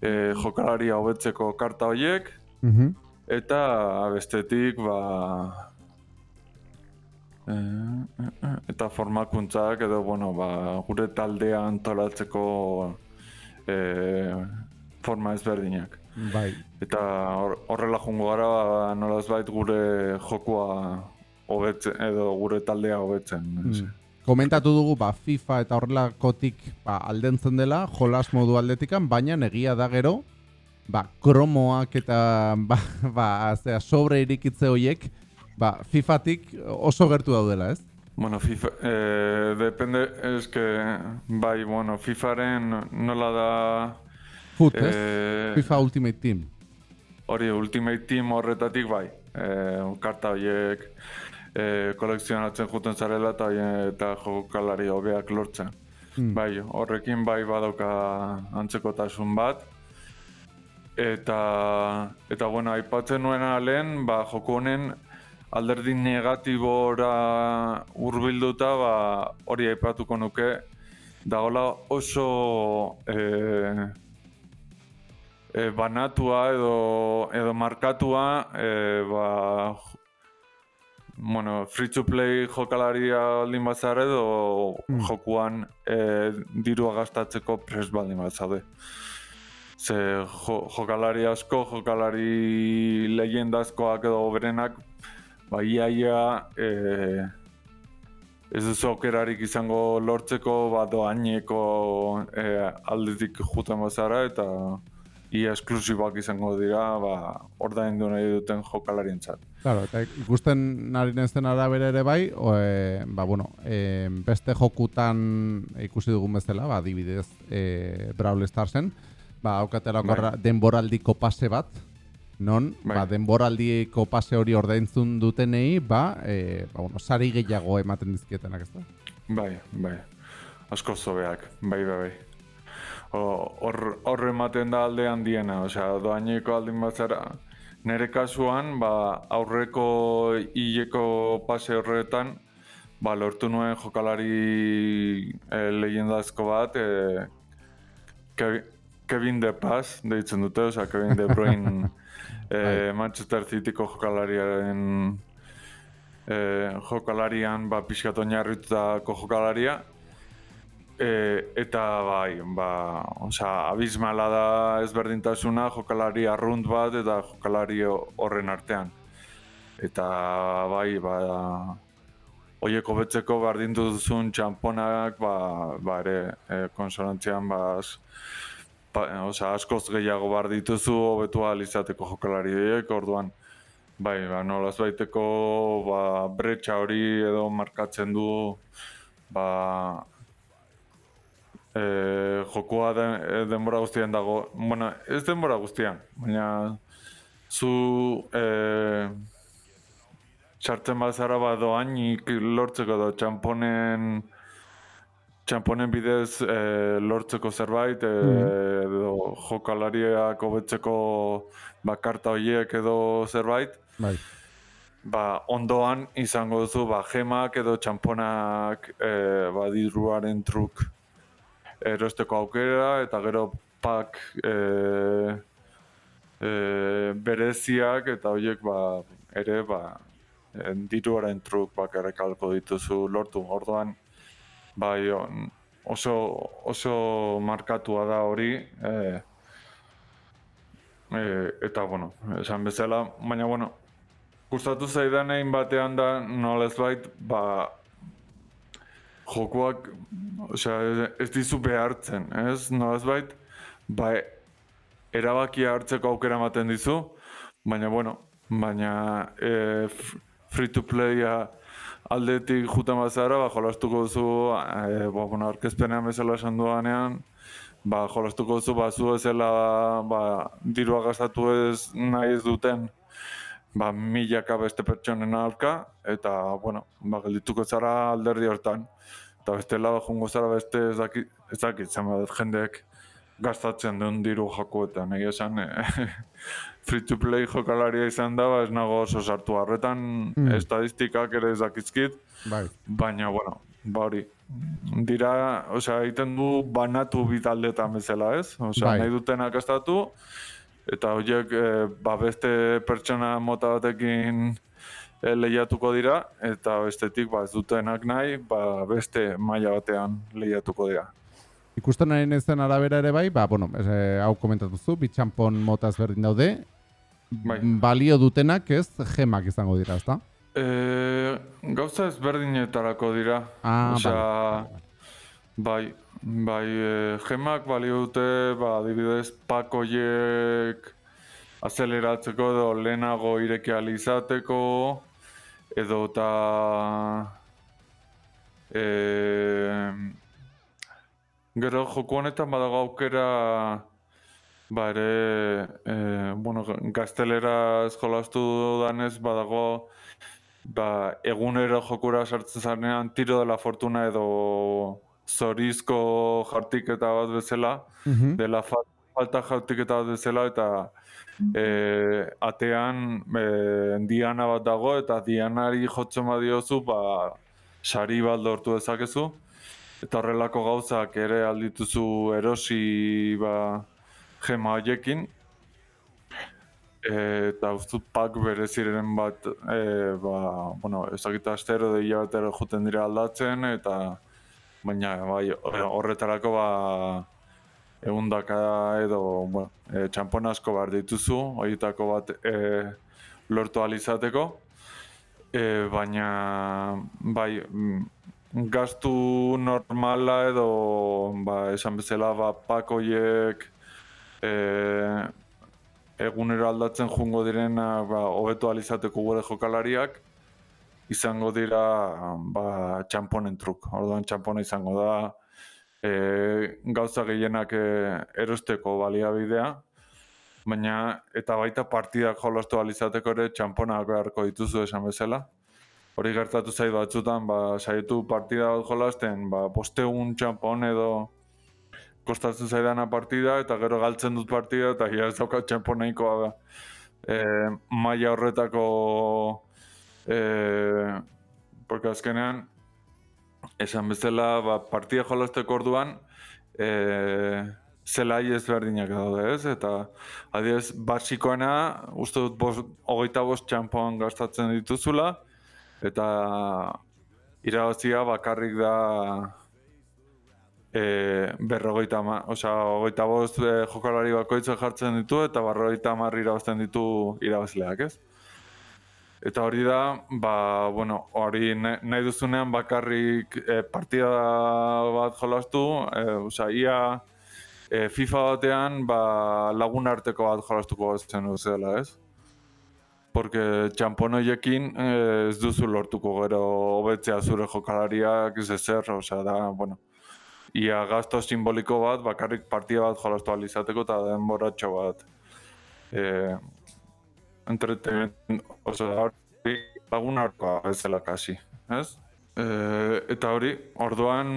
e, jokalaria hobetzeko karta horiek, Mhm. eta bestetik ba, eta formakuntzak edo bueno, ba, gure taldea antolatzeko e, forma ezberdinak. Bai. Eta hor- horrela jungo gara ba, nolazbait gure jokua hobetzen edo gure taldea hobetzen. Mm. Komentatu dugu ba, FIFA eta horrelakotik ba, aldentzen dela, jolas modu aldetikan, baina egia da gero, ba, kromoak eta ba, ba, zera, sobre irikitze horiek, ba, FIFA-tik oso gertu daudela, ez? Bueno, FIFA, eh, depende, es que, bai, bueno, FIFAren nola da... Foot, ez? eh, FIFA Ultimate Team. Hori, Ultimate Team horretatik bai. Eh, karta horiek eh, kolekzionatzen juten zarela eta, eta jokalari hobeak lortzen. Mm. Bai, horrekin bai badauka antzekotasun bat. Eta, eta bueno, aipatzen nuena lehen, ba, joko honen alderdi negatibora hurbilduta, ba, hori aipatuko nuke, dagoela oso eh, e, banatua edo, edo markatua e, ba, bueno, free to play jokalaria aldin bazar edo Mm. jokuan e, dirua gastatzeko pres baldin bazaude. Ze jo, jokalari asko, jokalari leyendazkoak edo berenak, ba iaia e, ez duzu aukerarik izango lortzeko ba doaineko e, aldetik juten bazara eta ia esklusiboak izango dira ba, ordaindu nahi duten jokalarientzat. Claro, eta ikusten ari zen arabera ere bai, o, e, ba, bueno, e, beste jokutan ikusi dugun bezala, ba, adibidez e, Brawl Starsen, ba, aukatelako Bai. denboraldiko pase bat, non, Bai. ba, denboraldiko pase hori ordaintzun dutenei, ba, e, ba, bueno, sari gehiago ematen dizkietenak, ez da? Bai, bai. Asko zobeak, bai, bai, bai. O- Hor hor ematen da alde handiena, osea, doaineko aldin bazara. Nere kasuan, ba, aurreko hileko pase horretan, ba, lortu nuen jokalari e, leyendazko bat, e, Kevi- Kevin De Paz, deitzen dute, osea, Kevin De Bruyne, e, Manchester Cityko jokalariaren e, jokalarian ba, pixkat oinarritutako jokalaria. E, eta bai, ba, osea, abismala da ezberdintasuna jokalari arrunt bat eta jokalari horren artean. Eta bai, ba, oieko betzeko bardintu duzun txamponak, ba, ba ere, e, konsonantzian, ba, pa, osea, askoz gehiago bar dituzu hobetu izateko jokalari horiek, orduan bai, ba, nolaz baiteko ba, bretxa hori edo markatzen du ba, e, jokua den, e, denbora guztian dago, bueno, ez denbora guztian, baina zu e, sartzen bazara ba doainik lortzeko edo txamponen txamponen bidez e, lortzeko zerbait e, edo jokalariak hobetzeko ba, karta horiek edo zerbait Bai. ba, ondoan izango duzu ba, gemak edo txamponak e, ba, diruaren truk erosteko aukera eta gero pak e, e, bereziak eta horiek ba, ere ba, diruaren truk bakarrik alko dituzu lortu. Orduan, bai, oso, oso markatua da hori, e, e, eta, bueno, esan bezala, baina, bueno, gustatu zaidan egin batean da, nolez bait, ba, jokoak, osea, ez- dizu behartzen, ez? Nolaz bait, ba, erabakia hartzeko aukera ematen dizu, baina, bueno, baina e, free to playa aldetik juten bazara, ba, jolastuko duzu, e, ba, bueno, arkezpenean bezala esan dudanean, ba, jolastuko duzu, ba, zu ezela, ba, dirua gastatu ez nahi ez duten, ba, milaka beste pertsonen alka, eta, bueno, ba, geldituko zara alderdi hortan. Eta bestela, ba, jungo zara beste ez dakit, ez dakit, zenbat jendeek gastatzen duen diru jakuetan, egia esan, eh, free to play jokalaria izan da, ba, ez nago oso sartu harretan, Mm. estadistikak ere ezakizkit, Bai. baina, bueno, ba hori, dira, osea, egiten du banatu bitaldetan bezala, ez? Osea, Bai. nahi dutenak gastatu, eta horiek, eh, ba, beste pertsona mota batekin eh, lehiatuko dira, eta bestetik, ba, ez dutenak nahi, ba, beste maila batean lehiatuko dira. Ikusten ari nezen arabera ere bai, ba, bueno, ez, eh, hau komentatu zu, bitxampon mota ezberdin daude, Bai. balio dutenak ez gemak izango dira, ezta? E, gauza ezberdinetarako dira. Ah, Osea, bai, bai, e, gemak balio dute, ba, adibidez, pakoiek azeleratzeko edo lehenago ireki izateko, edo eta e, gero joko honetan badago aukera ba ere, e, bueno, gaztelera jolastu danez badago ba, egunero jokura sartzen zarenean tiro de la fortuna edo zorizko jartiketa bat bezala, Mhm. dela fa- falta jartiketa bat bezala eta e, atean e, diana bat dago eta dianari jotzen badiozu ba, sari bat lortu dezakezu eta horrelako gauzak ere aldituzu erosi ba, gema horiekin E, eta uste dut pak bereziren bat, e, ba, bueno, ezakita astero da hilabetero juten dira aldatzen, eta baina bai, horretarako ba, egundaka edo, bueno, e, txampon asko behar dituzu, horietako bat e, lortu alizateko, e, baina bai, mm, gastu normala edo, ba, esan bezala, ba, pakoiek, e, egunero aldatzen jungo direna ba, hobeto alizateko gure jokalariak, izango dira ba, txamponen truk. Orduan txampona izango da e, gauza gehienak e, erosteko baliabidea, baina eta baita partidak jolastu alizateko ere txamponak beharko dituzu esan bezala. Hori gertatu zait batzutan, ba, saietu partida bat jolasten, ba, bosteun txampon edo kostatzen zaidana partida, eta gero galtzen dut partida, eta ja ez daukat txempo nahikoa da. E, maila horretako, e, porque azkenean, esan bezala, ba, partida jolasteko orduan, e, zelai ezberdinak daude, ez? Eta, adiez, basikoena, uste dut, bos, hogeita bost txampoan gastatzen dituzula, eta irabazia bakarrik da e, berrogeita osea, hogeita bost e, jokalari bakoitza jartzen ditu eta berrogeita hamar irabazten ditu irabazleak, ez? Eta hori da, ba, bueno, hori nahi, duzunean bakarrik e, partida bat jolastu, e, osea, ia e, FIFA batean ba, lagun arteko bat jolastuko zen duzela, ez? Porque txampon horiekin ez duzu lortuko gero hobetzea zure jokalariak ez ezer, osea da, bueno, ia gasto simboliko bat, bakarrik partida bat jolastu ahal izateko eta denboratxo bat. Eh, entreten, oso da hori lagun arkoa bezala kasi, ez? Eh, eta hori, orduan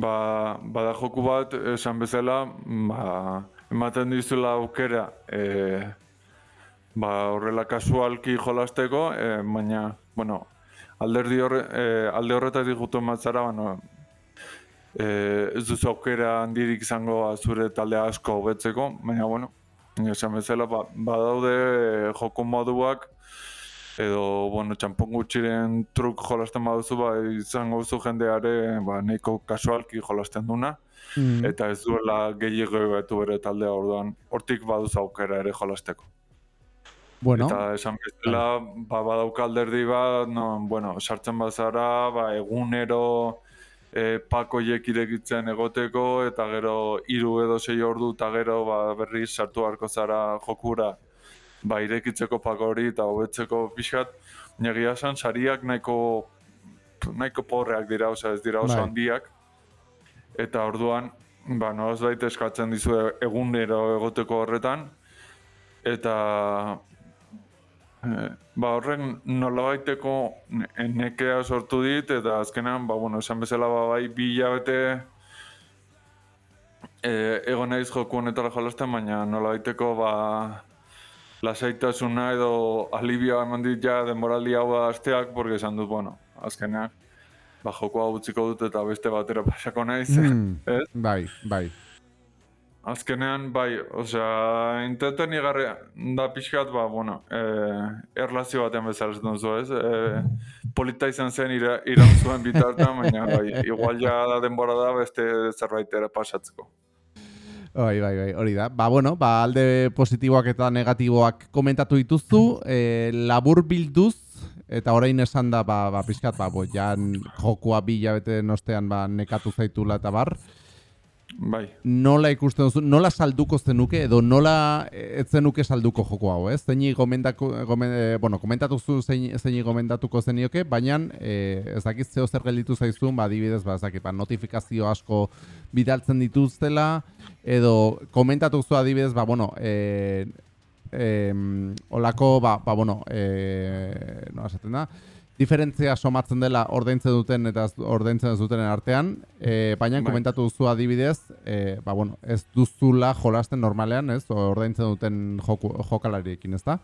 ba, bada joku bat esan bezala, ba, ematen dizula aukera eh, ba, horrela kasualki jolasteko, eh, baina, bueno, alderdi horre, eh, alde horretatik jutu ematzara, bueno, eh, ez duzu aukera handirik izango zure talde asko hobetzeko, baina, bueno, esan bezala, ba, badaude eh, joko moduak, edo, bueno, txampon gutxiren truk jolasten baduzu, ba, izango duzu jendeare, ba, nahiko kasualki jolasten duna, Mm. eta ez duela gehiago betu bere taldea orduan, hortik baduzu aukera ere jolasteko. Bueno, Eta esan bezala, ba, badauka alderdi bat, no, bueno, sartzen bazara, ba, egunero e, pakoiek irekitzen egoteko, eta gero hiru edo sei ordu, eta gero ba, berriz sartu beharko zara jokura, ba, irekitzeko pako hori, eta hobetzeko pixkat, negia esan, sariak nahiko, nahiko porreak dira, osea ez dira oso Bai. handiak, eta orduan, ba, nolazbait eskatzen dizu egunero egoteko horretan, eta Eh, ba horren nolabaiteko ne- nekea sortu dit eta azkenean ba bueno, esan bezala ba bai bi hilabete e, egon naiz joku honetara jolasten, baina nola baiteko ba, lasaitasuna edo alibioa eman dit ja denboraldi hau asteak, porque esan dut, bueno, azkenean, ba, joko hau utziko dut eta beste batera pasako naiz, Mm, ez? bai, bai. Azkenean, bai, osea, intenten igarri da pixkat, ba, bueno, eh, erlazio batean bezala ez duzu, ez? Eh, polita izan zen ira, iran zuen bitartan, baina, bai, igual ja da denbora da beste zerbait ere pasatzeko. Bai, bai, bai, hori da. Ba, bueno, ba, alde positiboak eta negatiboak komentatu dituzu, e, labur bilduz, eta orain esan da, ba, ba pixkat, ba, bo, jan jokua bi hilabete ostean ba, nekatu zaitula eta bar, Bai, nola ikusten duzu, nola salduko zenuke, edo nola ez zenuke salduko joko hau, ez? Zeini gomendako, gomen, e, bueno, komentatu zu zein, zeini gomendatuko zenioke, baina e, ez dakit zeo zer gelditu zaizun, ba, adibidez, ba, ez dakit, ba, notifikazio asko bidaltzen dituztela, edo komentatu zu adibidez, ba, bueno, e, e, olako, ba, ba bueno, e, no, esaten da, diferentzia somatzen dela ordaintzen duten eta ordaintzen ez dutenen artean, e, baina Bai. komentatu duzu adibidez, e, ba, bueno, ez duzula jolasten normalean, ez, ordaintzen duten joku, jokalariekin, ez da?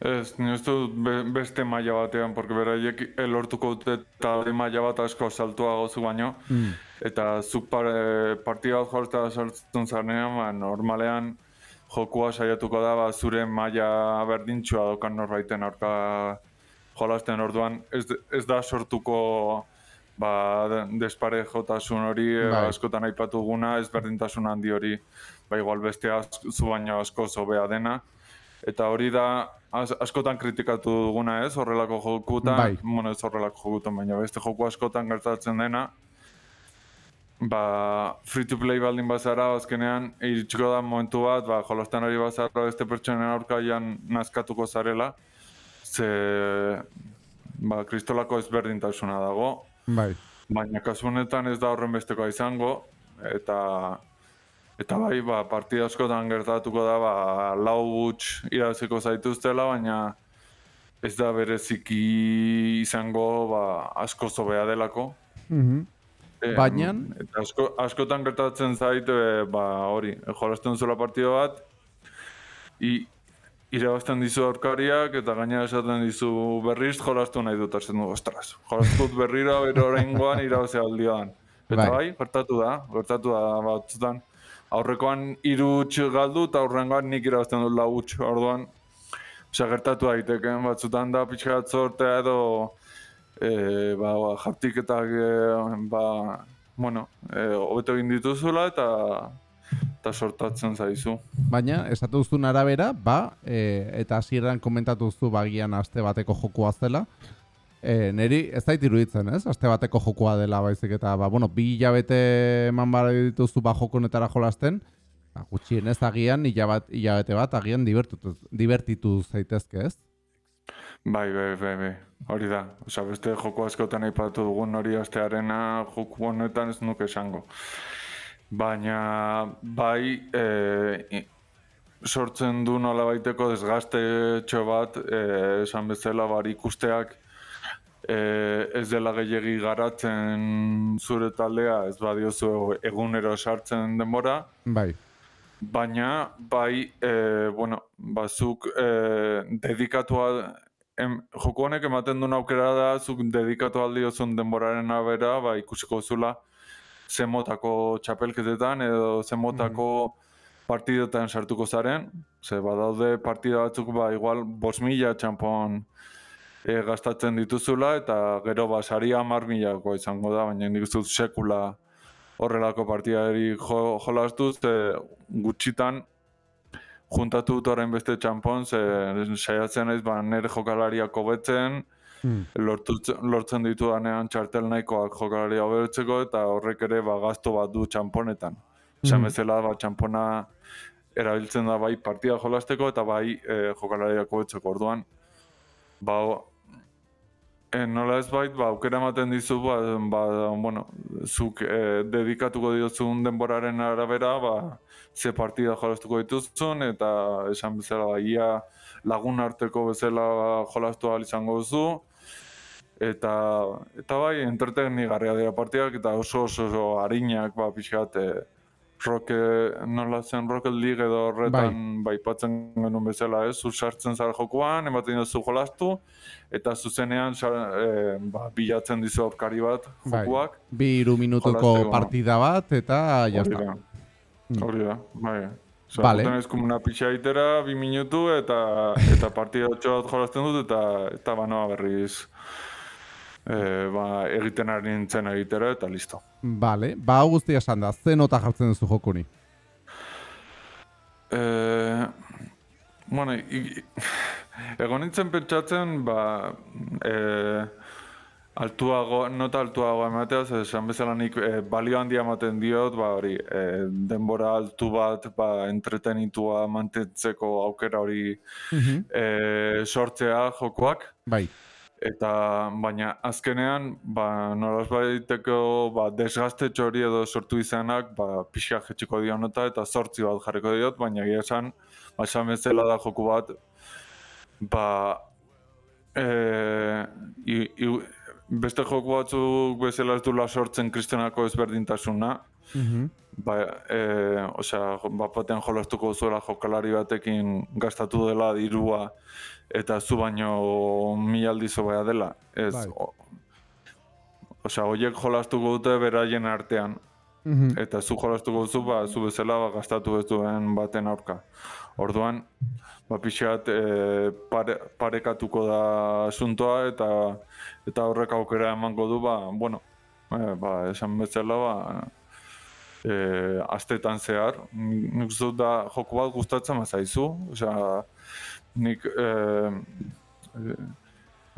ez, ez dut be- beste maila batean, porque beraiek elortuko dute eta maila bat asko saltuago zu baino, Mm. eta zuk pare, partida bat jolta sartzen zarenean, ba, normalean jokua saiatuko da ba, zure maila berdintxua dokan norbaiten aurka jolasten orduan ez, ez da sortuko ba, de- despare jotasun hori Bai. askotan aipatu guna, ez berdintasun handi hori ba, igual beste asko, zu baino asko zobea dena eta hori da askotan kritikatu duguna ez horrelako jokutan, Bai. bueno ez horrelako jokutan baina beste joku askotan gertatzen dena ba, free to play baldin bazara, azkenean, iritsiko da momentu bat, ba, jolasten ari bazara beste pertsonen aurkaian nazkatuko zarela, ze, ba, kristolako ezberdintasuna dago, Bai. baina kasu honetan ez da horren bestekoa izango, eta eta bai, ba, partida askotan gertatuko da, ba, lau huts iraziko zaituztela, baina ez da bereziki izango, ba, asko zobea delako. Mhm. Em, Baina- eta asko, askotan gertatzen zait, e, ba, hori, jolasten zula partida bat, i, irabazten dizu aurkariak, eta gaina esaten dizu berriz jolastu nahi dut, hartzen du, ostras, jolastu dut berriro, bero oraingoan irabazi aldioan. Eta Bai. bai, gertatu da, gertatu da batzutan. Aurrekoan hiru huts galdu, eta aurrengoan nik irabazten dut lau huts, orduan, Osea, gertatu daiteke, batzutan da pixka zortea edo e, ba, ba, japtiketak e, ba, bueno, e, hobeto egin dituzula eta eta sortatzen zaizu. Baina, esatu duzun arabera, ba, e, eta hasieran komentatu duzu bagian aste bateko jokua zela, e, neri ez zait iruditzen, ez? Aste bateko jokua dela baizik eta, ba, bueno, bi hilabete eman bara dituzu ba joko honetara jolasten, ba, gutxienez agian hilabat, hilabete bat agian divertitu, divertitu zaitezke, ez? Bai, bai, bai, bai. Hori da. Osea, beste joko askotan aipatu dugun hori astearena joku honetan ez nuke esango. Baina, bai, e, sortzen du nola baiteko desgaste bat, e, esan bezala, bari ikusteak e, ez dela gehiegi garatzen zure taldea, ez badiozu egunero sartzen denbora, Bai. Baina, bai, e, bueno, bazuk e, dedikatua, em, joko honek ematen duen aukera da, zuk dedikatu aldiozun denboraren abera, ba, ikusiko zula, ze motako txapelketetan edo ze motako partidetan sartuko zaren, ze badaude partida batzuk, ba, igual, bos mila txampon e, gastatzen dituzula, eta gero, ba, saria mar milako izango da, baina nik uste sekula horrelako partidari jo, jolastu, ze gutxitan juntatu dut orain beste txampon, ze saiatzen naiz ba, nire jokalariak hobetzen, Hmm. lortu, lortzen ditudanean txartel nahikoak jokalaria hobetzeko, eta horrek ere ba, gasto bat du txamponetan. Esan bezala, ba, txampona erabiltzen da bai partida jolasteko eta bai e, jokalariak hobetzeko orduan. Ba, E, nola ez bait, ba, aukera ematen dizu, ba, ba, bueno, zuk e, dedikatuko diozun denboraren arabera, ba, ze partida jolastuko dituzun, eta esan bezala, ba, ia lagun arteko bezala jolastu ahal izango duzu, eta, eta bai, entretenigarria dira partidak, eta oso oso, oso harinak, ba, pixkat, e, Roke, nola zen Rocket League edo horretan bai. baipatzen genuen bezala, ez? Zu sartzen zara jokuan, ematen duzu jolastu, eta zuzenean e, ba, bilatzen dizu aurkari bat Bai. jokuak. Bi iru minutuko partida bat, eta jazta. Mm. Hori da, bai. Osa, Vale. ez komuna pixa itera, bi minutu, eta eta partida bat jolasten dut, eta eta banoa berriz e, ba, egiten ari nintzen egitera, eta listo. Vale, ba hau guztia esan da, ze nota jartzen duzu jokuni? E, bueno, i, egon nintzen pentsatzen, ba, e, altuago, nota altuago ematea, ze esan bezala nik e, balio handia ematen diot, ba, hori, e, denbora altu bat, ba, entretenitua mantentzeko aukera hori e, sortzea jokoak, Bai, eta baina azkenean, ba, norazbaiteko ba, desgaste hori edo sortu izanak, ba, pixka jetxiko dio nota eta sortzi bat jarriko diot, baina egia esan, ba, esan bezala da joku bat, ba, e, i, i, beste joku batzuk bezala ez dula sortzen kristenako ezberdintasuna, ba, e, osea, bat batean jolastuko zuela jokalari batekin gastatu dela dirua eta zu baino mila aldiz hobea dela. Ez, Bai. o, osea, horiek jolastuko dute beraien artean. Mhm. Eta zu jolastuko duzu, ba, zu bezala ba, gastatu ez duen baten aurka. Orduan, ba, pixat e, pare, parekatuko da asuntoa eta eta horrek aukera emango du, ba, bueno, e, ba, esan bezala, ba, e, astetan zehar. Nik da joko bat gustatzen bazaizu, osea, nik e, e,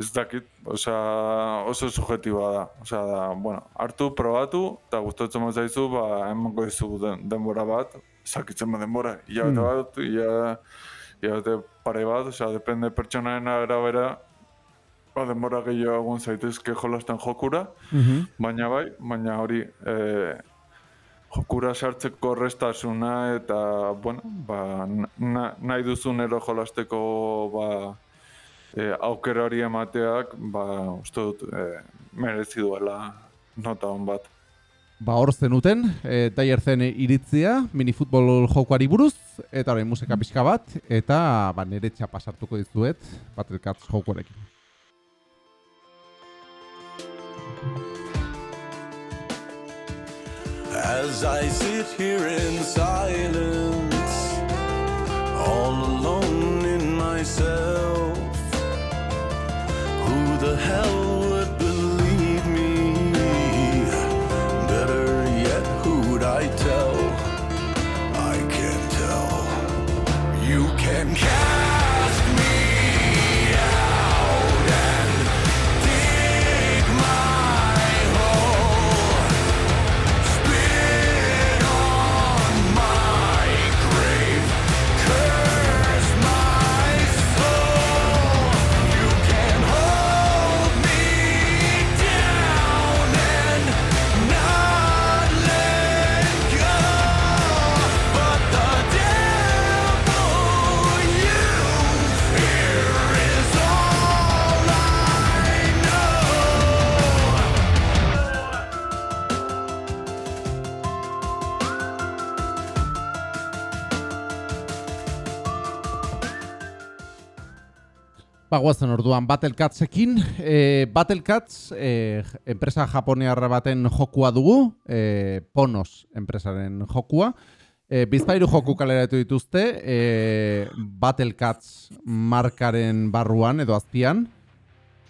ez dakit, osea, oso subjetiboa da. Osea, da, bueno, hartu, probatu, eta gustatzen bazaizu, ba, emango dizu den, denbora bat, zakitzen ba denbora, hilabete Mm. bat, ila, hilabete pare bat, osea, depende pertsonaren arabera, ba, denbora gehiago egun zaitezke jolasten jokura, Mhm. baina bai, baina hori, e, jokura sartzeko restasuna eta, bueno, ba, na, nahi duzun ero jolasteko, ba, e, aukera hori emateak, ba, uste dut, e, merezi duela nota hon bat. Ba hor zenuten, e, Dyer zen iritzia, minifutbol jokoari buruz, eta orain musika pixka bat, eta ba, nire txapa sartuko dizuet, Battlecats jokoarekin. As I sit here in silence, all alone in myself, who the hell Ba, guazen orduan Battlecatsekin. E, Battlecats, e, enpresa japoniarra baten jokua dugu, e, Ponos enpresaren jokua. E, bizpairu joku kaleratu dituzte, e, Battlecats markaren barruan edo azpian.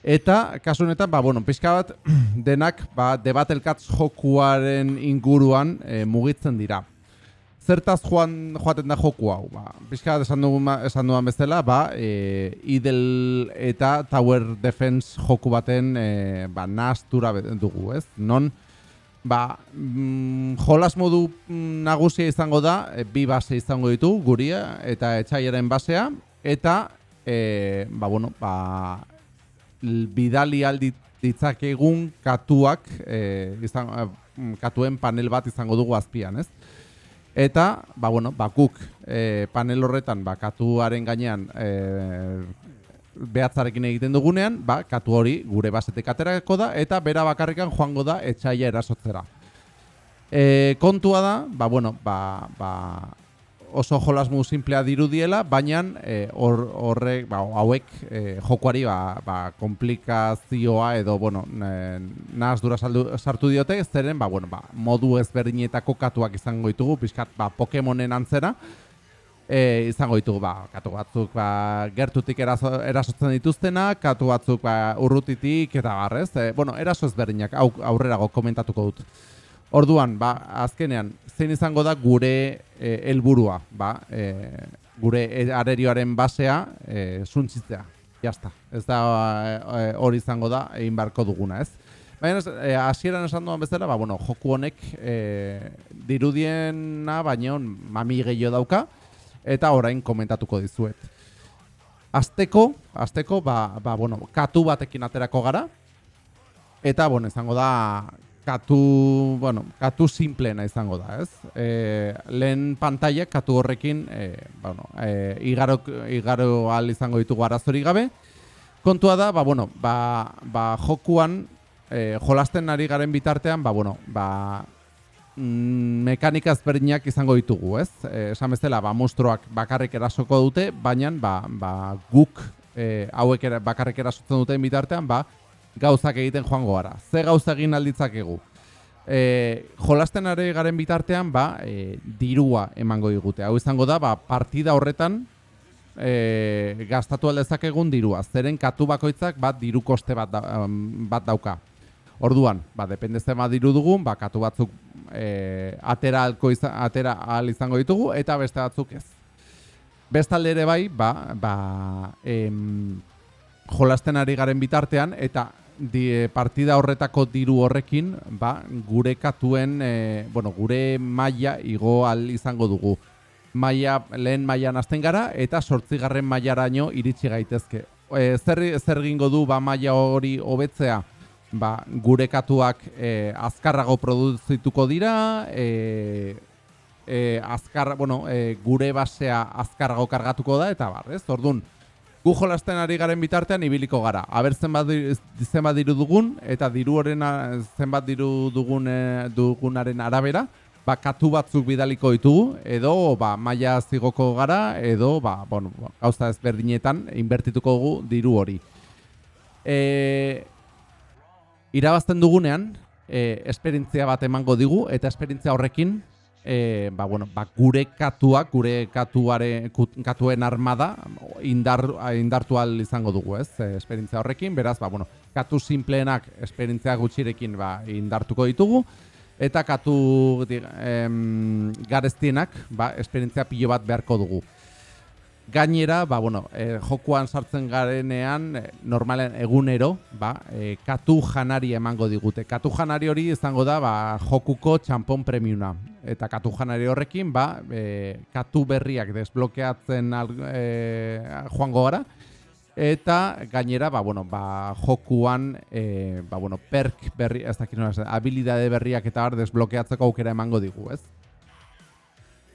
Eta, kasu honetan, ba, bueno, pixka bat, denak, ba, The Battlecats jokuaren inguruan e, mugitzen dira. Zertaz joan joaten da joku hau, ba, bat esan, duan bezala, ba, e, Idle eta Tower Defense joku baten e, ba, nahastura be- dugu, ez? Non, ba, mm, jolas modu mm, nagusia izango da, e, bi base izango ditu, guria eta etxaiaren basea, eta, e, ba, bueno, ba, bidali aldi ditzakegun katuak, e, izan, e, katuen panel bat izango dugu azpian, ez? Eta, ba, bueno, ba, guk e, panel horretan, ba, katuaren gainean e, behatzarekin egiten dugunean, ba, katu hori gure basetek aterako da, eta bera bakarrikan joango da etxaia erasotzera. E, kontua da, ba, bueno, ba, ba, oso jolasmu simplea dirudiela, baina e, hor, horrek, ba, hauek e, jokoari ba, ba, komplikazioa edo, bueno, e, nahaz dura saldu, sartu diote, zeren, ba, bueno, ba, modu ezberdinetako katuak izango ditugu, pixkat, ba, Pokemonen antzera, e, izango ditugu, ba, katu batzuk ba, gertutik eraso, erasotzen dituztena, katu batzuk ba, urrutitik eta barrez. E, bueno, eraso ezberdinak au, aurrerago komentatuko dut. Orduan, ba, azkenean, zein izango da gure e, helburua, ba, e, gure arerioaren basea e, suntzitzea. Jazta, ez da e, hori izango da egin barko duguna, ez? Baina, e, hasieran esan duan bezala, ba, bueno, joku honek e, dirudiena, baina mami gehiago dauka, eta orain komentatuko dizuet. Azteko, azteko, ba, ba, bueno, katu batekin aterako gara, eta, bueno, izango da, katu, bueno, katu simpleena izango da, ez? E, lehen pantalla katu horrekin, e, bueno, e, igaro, igaro al izango ditugu arazori gabe, kontua da, ba, bueno, ba, ba jokuan, e, jolasten ari garen bitartean, ba, bueno, ba, mm, mekanika ezberdinak izango ditugu, ez? Eh, esan bezala, ba, monstruoak bakarrik erasoko dute, baina ba, ba, guk e, hauek era, bakarrik erasotzen duten bitartean, ba, gauzak egiten joango gara. Ze gauza egin alditzakegu? E, jolasten are garen bitartean, ba, e, dirua emango digute. Hau izango da, ba, partida horretan e, gastatu aldezakegun dirua. Zeren katu bakoitzak bat diru koste bat, bat dauka. Orduan, ba, depende zema diru dugun, ba, katu batzuk e, atera, izan, atera al izango ditugu, eta beste batzuk ez. Bestalde ere bai, ba, ba, em, jolasten ari garen bitartean, eta di, partida horretako diru horrekin, ba, gure katuen, e, bueno, gure maila igo al izango dugu. Maia, lehen mailan hasten gara, eta sortzigarren mailaraino iritsi gaitezke. E, zer, zer gingo du ba maila hori hobetzea? ba, gure katuak e, azkarrago produzituko dira, e, e, azkar, bueno, e, gure basea azkarrago kargatuko da, eta bar, ez? Orduan, gu jolasten ari garen bitartean ibiliko gara. Aber zenbat, zenbat diru dugun, eta diru horren zenbat diru dugun, e, dugunaren arabera, ba, katu batzuk bidaliko ditugu, edo ba, maia zigoko gara, edo ba, bueno, gauza ezberdinetan inbertituko dugu diru hori. E, irabazten dugunean, e, esperientzia bat emango digu, eta esperientzia horrekin, e, ba, bueno, ba, gure katuak, gure katuare, katuen armada, indar, indartu izango dugu, ez, e, esperientzia horrekin, beraz, ba, bueno, katu simpleenak esperientzia gutxirekin ba, indartuko ditugu, eta katu em, gareztienak, ba, esperientzia pilo bat beharko dugu. Gainera, ba, bueno, e, jokuan sartzen garenean, e, normalen egunero, ba, e, katu janari emango digute. Katu janari hori izango da ba, jokuko txampon premiuna. Eta katu janari horrekin, ba, e, katu berriak desblokeatzen al, e, joango gara. Eta gainera, ba, bueno, ba, jokuan, e, ba, bueno, perk berri, ez dakit nola, habilidade berriak eta bar desblokeatzeko aukera emango digu, ez?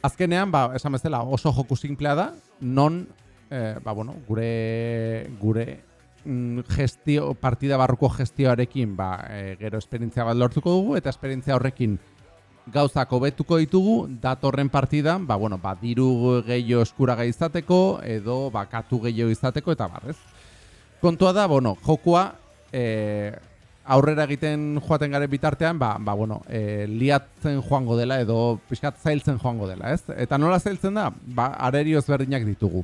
Azkenean, ba, esan bezala, oso joku simplea da, non, eh, ba, bueno, gure, gure mm, gestio, partida barruko gestioarekin, ba, e, gero esperientzia bat lortuko dugu, eta esperientzia horrekin gauzak hobetuko ditugu, datorren partidan, ba, bueno, ba, diru gehiago eskuraga izateko, edo, ba, katu gehiago izateko, eta barrez. Kontua da, bueno, jokua, eh, aurrera egiten joaten garen bitartean, ba, ba bueno, e, liatzen joango dela edo pixkat zailtzen joango dela, ez? Eta nola zailtzen da? Ba, arerio ezberdinak ditugu.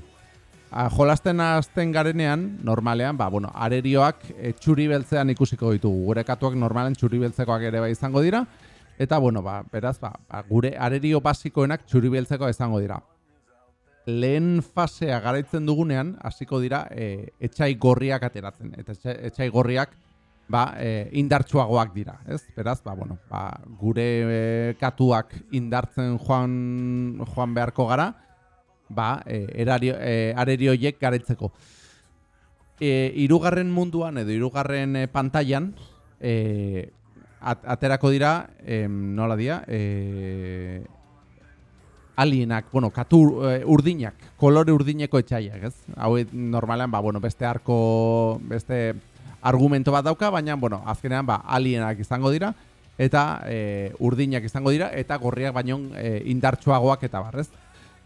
A, jolasten azten garenean, normalean, ba, bueno, arerioak e, txuri beltzean ikusiko ditugu. Gure katuak normalen txuri beltzekoak ere bai izango dira. Eta, bueno, ba, beraz, ba, ba, gure arerio basikoenak txuri beltzekoa izango dira. Lehen fasea garaitzen dugunean, hasiko dira, e, etxai gorriak ateratzen. Eta etxai gorriak, ba, e, indartsuagoak dira, ez? Beraz, ba, bueno, ba, gure e, katuak indartzen joan, joan beharko gara, ba, e, erario, e, arerioiek garetzeko. E, irugarren munduan edo irugarren e, pantailan, e, aterako dira, e, nola dira, e, alienak, bueno, katu e, urdinak, kolore urdineko etxaiak, ez? Hau normalean, ba, bueno, beste arko, beste argumento bat dauka, baina, bueno, azkenean, ba, alienak izango dira, eta e, urdinak izango dira, eta gorriak baino e, indartsuagoak eta barrez.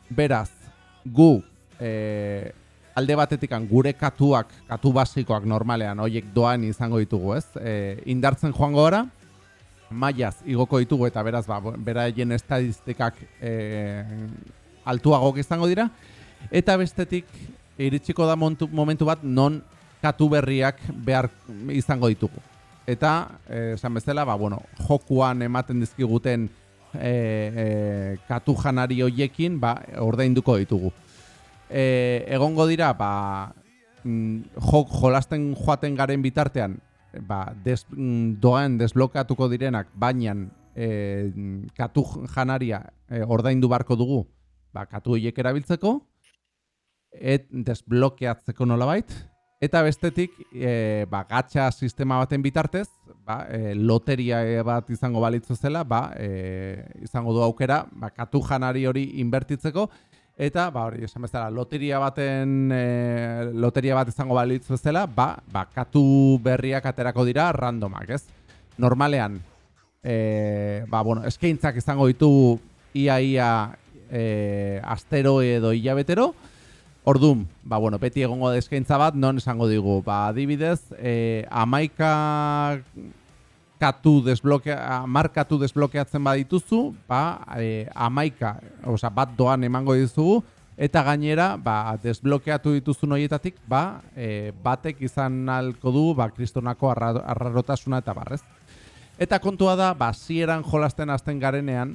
Beraz, gu e, alde batetikan gure katuak, katu basikoak normalean, hoiek doan izango ditugu, ez? E, indartzen joango gara, mailaz igoko ditugu eta beraz, ba, beraien estadistikak e, altuagok izango dira, eta bestetik iritsiko da momentu bat non katu berriak behar izango ditugu. Eta, eh, esan bezala, ba, bueno, jokuan ematen dizkiguten e, e, katu janari hoiekin, ba, ordainduko ditugu. E, egongo dira, ba, mm, jok jolasten joaten garen bitartean, ba, des, mm, doan desblokeatuko direnak, baina e, katu janaria e, ordaindu barko dugu, ba, katu horiek erabiltzeko, et desblokeatzeko nolabait, eta bestetik e, ba, gatxa sistema baten bitartez, ba, e, loteria bat izango balitzu zela, ba, e, izango du aukera, ba, katu janari hori inbertitzeko, eta ba, hori, esan bezala, loteria baten e, loteria bat izango balitzu zela, ba, ba, katu berriak aterako dira randomak, ez? Normalean, e, ba, bueno, eskaintzak izango ditu ia ia e, astero edo hilabetero, Ordun, ba, bueno, beti egongo da eskaintza bat, non esango digu, ba, adibidez, e, amaika katu desblokea, markatu desblokeatzen badituzu, ba, e, amaika, oza, bat doan emango dizugu, eta gainera, ba, desblokeatu dituzun horietatik, ba, e, batek izan alko du, ba, kristonako arrarotasuna eta barrez. Eta kontua da, ba, zieran jolasten azten garenean,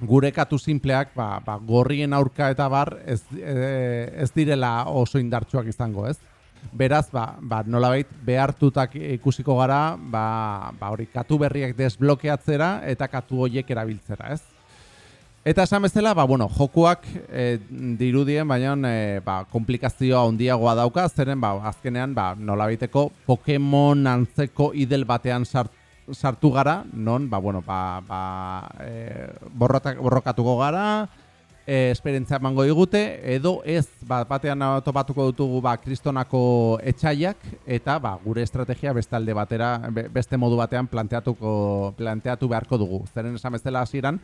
gure katu simpleak ba, ba, gorrien aurka eta bar ez, e, ez direla oso indartsuak izango, ez? Beraz, ba, ba, nolabait behartutak ikusiko gara, ba, ba, hori katu berriak desblokeatzera eta katu horiek erabiltzera, ez? Eta esan bezala, ba, bueno, jokuak e, dirudien, baina e, ba, komplikazioa handiagoa dauka, zeren ba, azkenean ba, nolabaiteko Pokemon antzeko idel batean sartu sartu gara, non, ba, bueno, ba, ba, e, borrokatuko gara, e, esperientzia emango digute, edo ez, ba, batean topatuko dutugu, ba, kristonako etxaiak, eta, ba, gure estrategia beste alde batera, beste modu batean planteatuko, planteatu beharko dugu. Zeren esan bezala hasieran,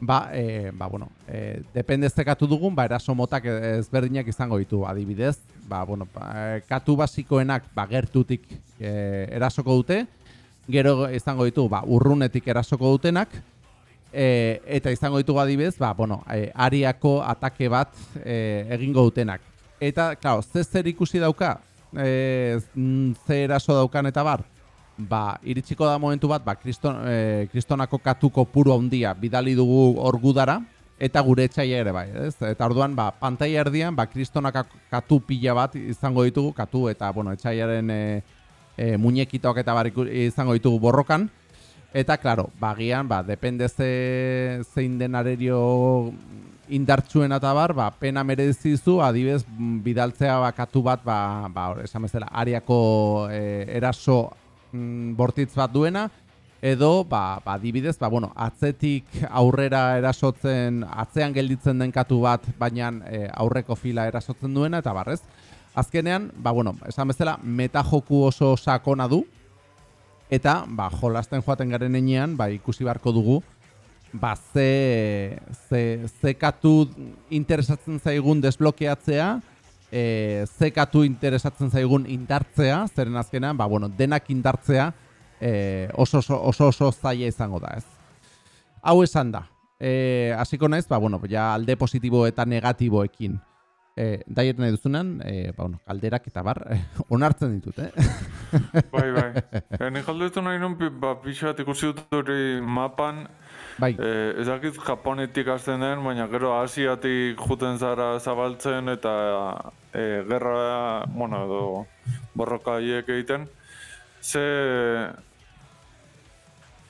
ba, e, ba, bueno, e, depende zekatu dugun, ba, eraso motak ezberdinak izango ditu, adibidez, ba, bueno, ba, katu basikoenak, ba, gertutik e, erasoko dute, gero izango ditu ba, urrunetik erasoko dutenak, e, eta izango ditu adibidez, ba, bueno, e, ariako atake bat e, egingo dutenak. Eta, klaro, ze zer ikusi dauka, e, ze eraso daukan eta bar, ba, iritsiko da momentu bat, ba, kriston, e, kristonako katuko puru handia bidali dugu orgudara, eta gure etxaia ere bai, ez? Eta orduan, ba, pantaia erdian, ba, kristonako katu pila bat izango ditugu, katu eta, bueno, etxaiaren e, e, muñekitoak eta bar izango ditugu borrokan. Eta, klaro, bagian, ba, depende ze, zein den arerio indartsuen eta bar, ba, pena merezizu, adibez, bidaltzea bakatu bat, ba, ba, esan bezala, ariako e, eraso mm, bortitz bat duena, edo, ba, ba, adibidez, ba, bueno, atzetik aurrera erasotzen, atzean gelditzen den katu bat, baina e, aurreko fila erasotzen duena, eta barrez, Azkenean, ba, bueno, esan bezala, metajoku oso sakona du, eta, ba, jolasten joaten garen enean, ba, ikusi beharko dugu, ba, ze, ze, ze katu interesatzen zaigun desblokeatzea, e, ze katu interesatzen zaigun indartzea, zeren azkenean, ba, bueno, denak indartzea e, oso, oso, oso, oso zaila izango da, ez. Hau esan da, e, hasiko naiz, ba, bueno, ja alde positibo eta negatiboekin eh, daiet nahi duzunan, eh, ba, bueno, kalderak eta bar, eh, onartzen ditut, eh? bai, bai. E, Nik aldetu nahi nun, ba, pixat ikusi dut hori mapan, bai. eh, ezakit japonetik azten den, baina gero asiatik juten zara zabaltzen eta eh, gerra, bueno, edo borroka egiten, ze...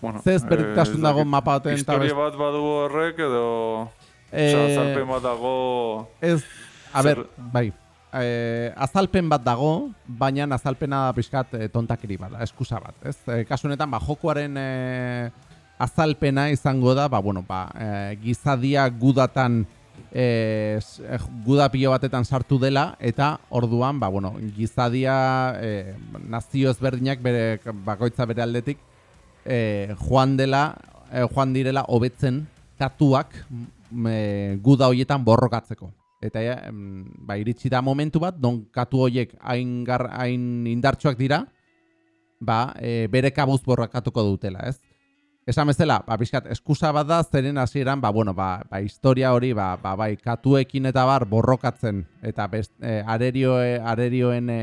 Bueno, Ze ezberdintasun dago mapa baten Historia bat badu horrek edo... Eh, Osa, bat dago... Ez, A ber, bai. E, azalpen bat dago, baina azalpena da pixkat e, tontakiri bat, eskusa bat. Ez? E, kasu honetan, ba, jokuaren e, azalpena izango da, ba, bueno, ba, e, gizadia gudatan e, guda pilo batetan sartu dela, eta orduan, ba, bueno, gizadia e, nazio ezberdinak bere, bakoitza bere aldetik, e, joan dela, e, joan direla hobetzen katuak e, guda hoietan borrokatzeko. Eta ja, ba, iritsi da momentu bat, non katu hoiek hain, gar, hain indartsuak dira, ba, e, bere kabuz borrokatuko dutela, ez? Esan bezala, ba, pixkat, eskusa bat da, zeren hasieran, ba, bueno, ba, ba, historia hori, ba, ba, bai, katuekin eta bar borrokatzen, eta best, e, arerio, arerioen e,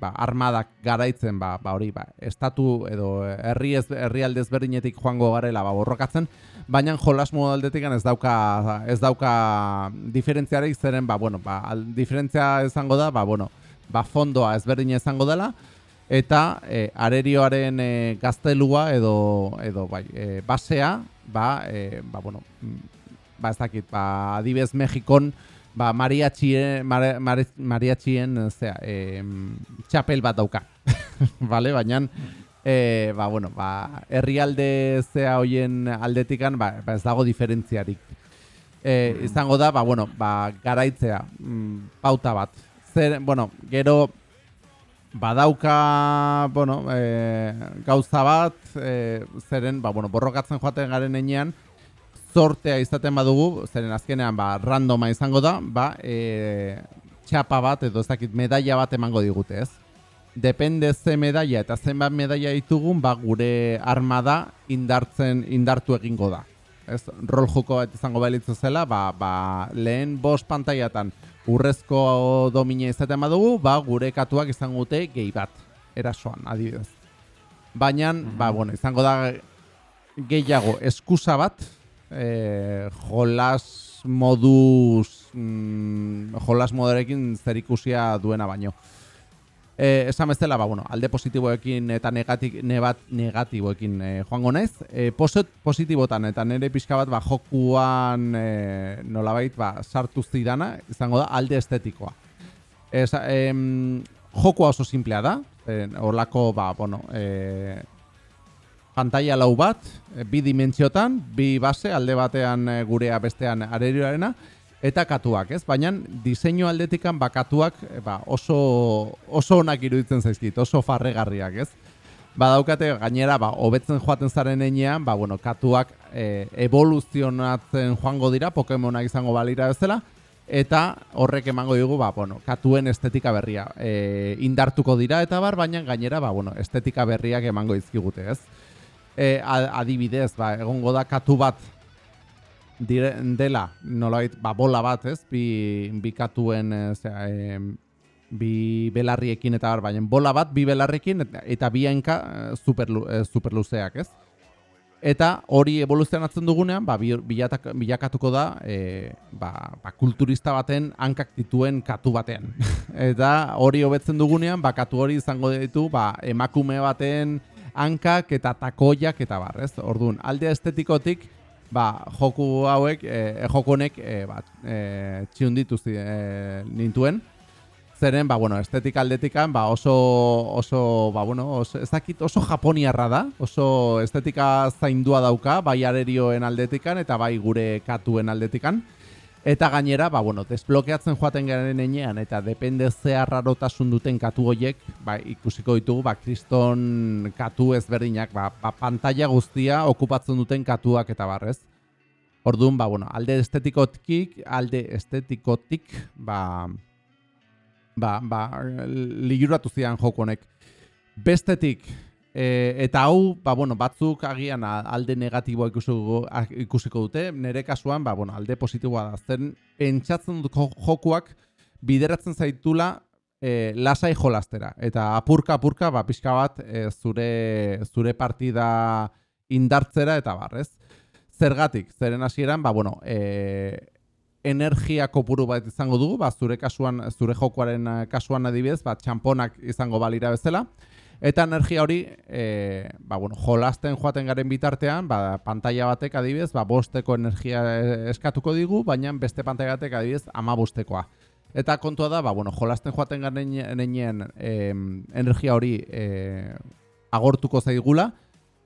ba, armadak garaitzen, ba, ba, hori, ba, estatu edo herri ez, herri aldez berdinetik joango garela, ba, borrokatzen, baina jolas modaldetik ez dauka, ez dauka diferentziarik zeren, ba, bueno, ba, al, diferentzia izango da, ba, bueno, ba, fondoa ezberdina izango dela, eta e, arerioaren e, gaztelua edo edo bai, e, basea, ba, e, ba, bueno, mm, ba, ez dakit, ba, adibez Mexikon, ba, mariatxien, mar, mar, mariatxien, zera, e, txapel bat dauka, vale? baina, e, ba, bueno, ba, herrialde zea hoien aldetikan, ba, ba, ez dago diferentziarik. E, izango da, ba, bueno, ba, garaitzea, mm, pauta bat. Zer, bueno, gero, badauka, bueno, e, gauza bat, e, zeren, ba, bueno, borrokatzen joaten garen enean, zortea izaten badugu, zeren azkenean, ba, randoma izango da, ba, e, txapa bat, edo ezakit, medaia bat emango digute, ez? Depende ze medaia eta zenbat medaia ditugun, ba, gure armada indartzen, indartu egingo da. Ez, rol joko bat izango balitzu zela, ba, ba, lehen bost pantaiatan, urrezko domine izaten badugu, ba, gure katuak izango dute gehi bat, erasoan, adibidez. Baina, mm ba, bueno, izango da gehiago eskusa bat, e, jolas moduz, mm, jolas moderekin zer duena baino. Eh, esan bezala, ba, bueno, alde positiboekin eta negatik, nebat, negatiboekin eh, joango naiz. Eh, posit, positibotan eta nire pixka bat ba, jokuan eh, nolabait ba, sartu zidana, izango da alde estetikoa. Ez, em, jokua oso simplea da, horlako, ba, bueno, eh, pantalla lau bat, eh, bi dimentsiotan, bi base, alde batean eh, gurea bestean arerioarena, eta katuak, ez? Baina diseinu aldetikan bakatuak ba, oso oso onak iruditzen zaizkit, oso farregarriak, ez? Badaukate gainera ba hobetzen joaten zaren enean, ba bueno, katuak e, evoluzionatzen joango dira Pokémonak izango balira bezala eta horrek emango digu ba bueno, katuen estetika berria e, indartuko dira eta bar, baina gainera ba bueno, estetika berriak emango dizkigute, ez? E, adibidez, ba, egongo da katu bat dire, dela, nolait, ba, bola bat, ez, bi, bi katuen, e, bi belarriekin eta bar, baina bola bat, bi belarriekin, eta, bi hainka eh, super, e, super luzeak, ez? Eta hori evoluzionatzen dugunean, ba, bilatak, bilakatuko da e, ba, ba, kulturista baten hankak dituen katu batean. eta hori hobetzen dugunean, ba, katu hori izango ditu ba, emakume baten hankak eta takoiak eta bar, ez? Orduan, alde estetikotik, ba, joku hauek, e, joku honek, e, ba, e, txiunditu e, nintuen. Zeren, ba, bueno, estetika aldetikan, ba, oso, oso, ba, bueno, oso, ez dakit oso japoniarra da, oso estetika zaindua dauka, bai arerioen aldetikan eta bai gure katuen aldetikan. Eta gainera, ba, bueno, desblokeatzen joaten garen enean, eta depende ze arrarotasun duten katu horiek, ba, ikusiko ditugu, ba, kriston katu ezberdinak, ba, ba, pantalla guztia okupatzen duten katuak eta barrez. Orduan, ba, bueno, alde estetikotik, alde estetikotik, ba, ba, ba, liguratu zian joko honek. Bestetik, E, eta hau, ba, bueno, batzuk agian alde negatiboa ikusiko, ikusiko dute, nire kasuan, ba, bueno, alde positiboa da. Zen, entzatzen dut jokuak bideratzen zaitula e, lasai jolastera. Eta apurka, apurka, ba, pixka bat e, zure, zure partida indartzera eta barrez. Zergatik, zeren hasieran, ba, bueno, e, energia kopuru bat izango dugu, ba, zure kasuan, zure jokuaren kasuan adibidez, ba, txamponak izango balira bezala, Eta energia hori, e, ba, bueno, jolasten joaten garen bitartean, ba, pantalla batek adibidez, ba, bosteko energia eskatuko digu, baina beste pantalla batek adibidez, ama bostekoa. Eta kontua da, ba, bueno, jolasten joaten garen nenien e, energia hori e, agortuko zaigula,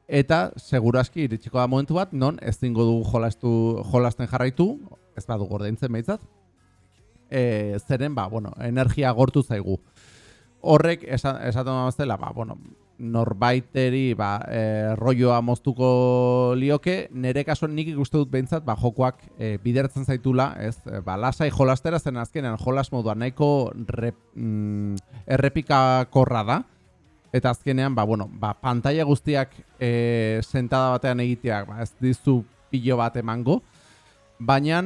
eta seguraski iritsiko da momentu bat, non ez dingo dugu jolastu, jolasten jarraitu, ez badu gordaintzen behitzat, e, zeren, ba, bueno, energia agortu zaigu horrek esaten zela, ba, bueno, norbaiteri ba, e, rolloa moztuko lioke, nire kasuan nik ikuste dut behintzat, ba, jokoak e, bidertzen zaitula, ez, e, ba, lasai jolastera zen azkenean jolas modua nahiko rep, mm, errepikakorra da, eta azkenean, ba, bueno, ba, pantalla guztiak e, sentada batean egiteak, ba, ez dizu pilo bat emango, baina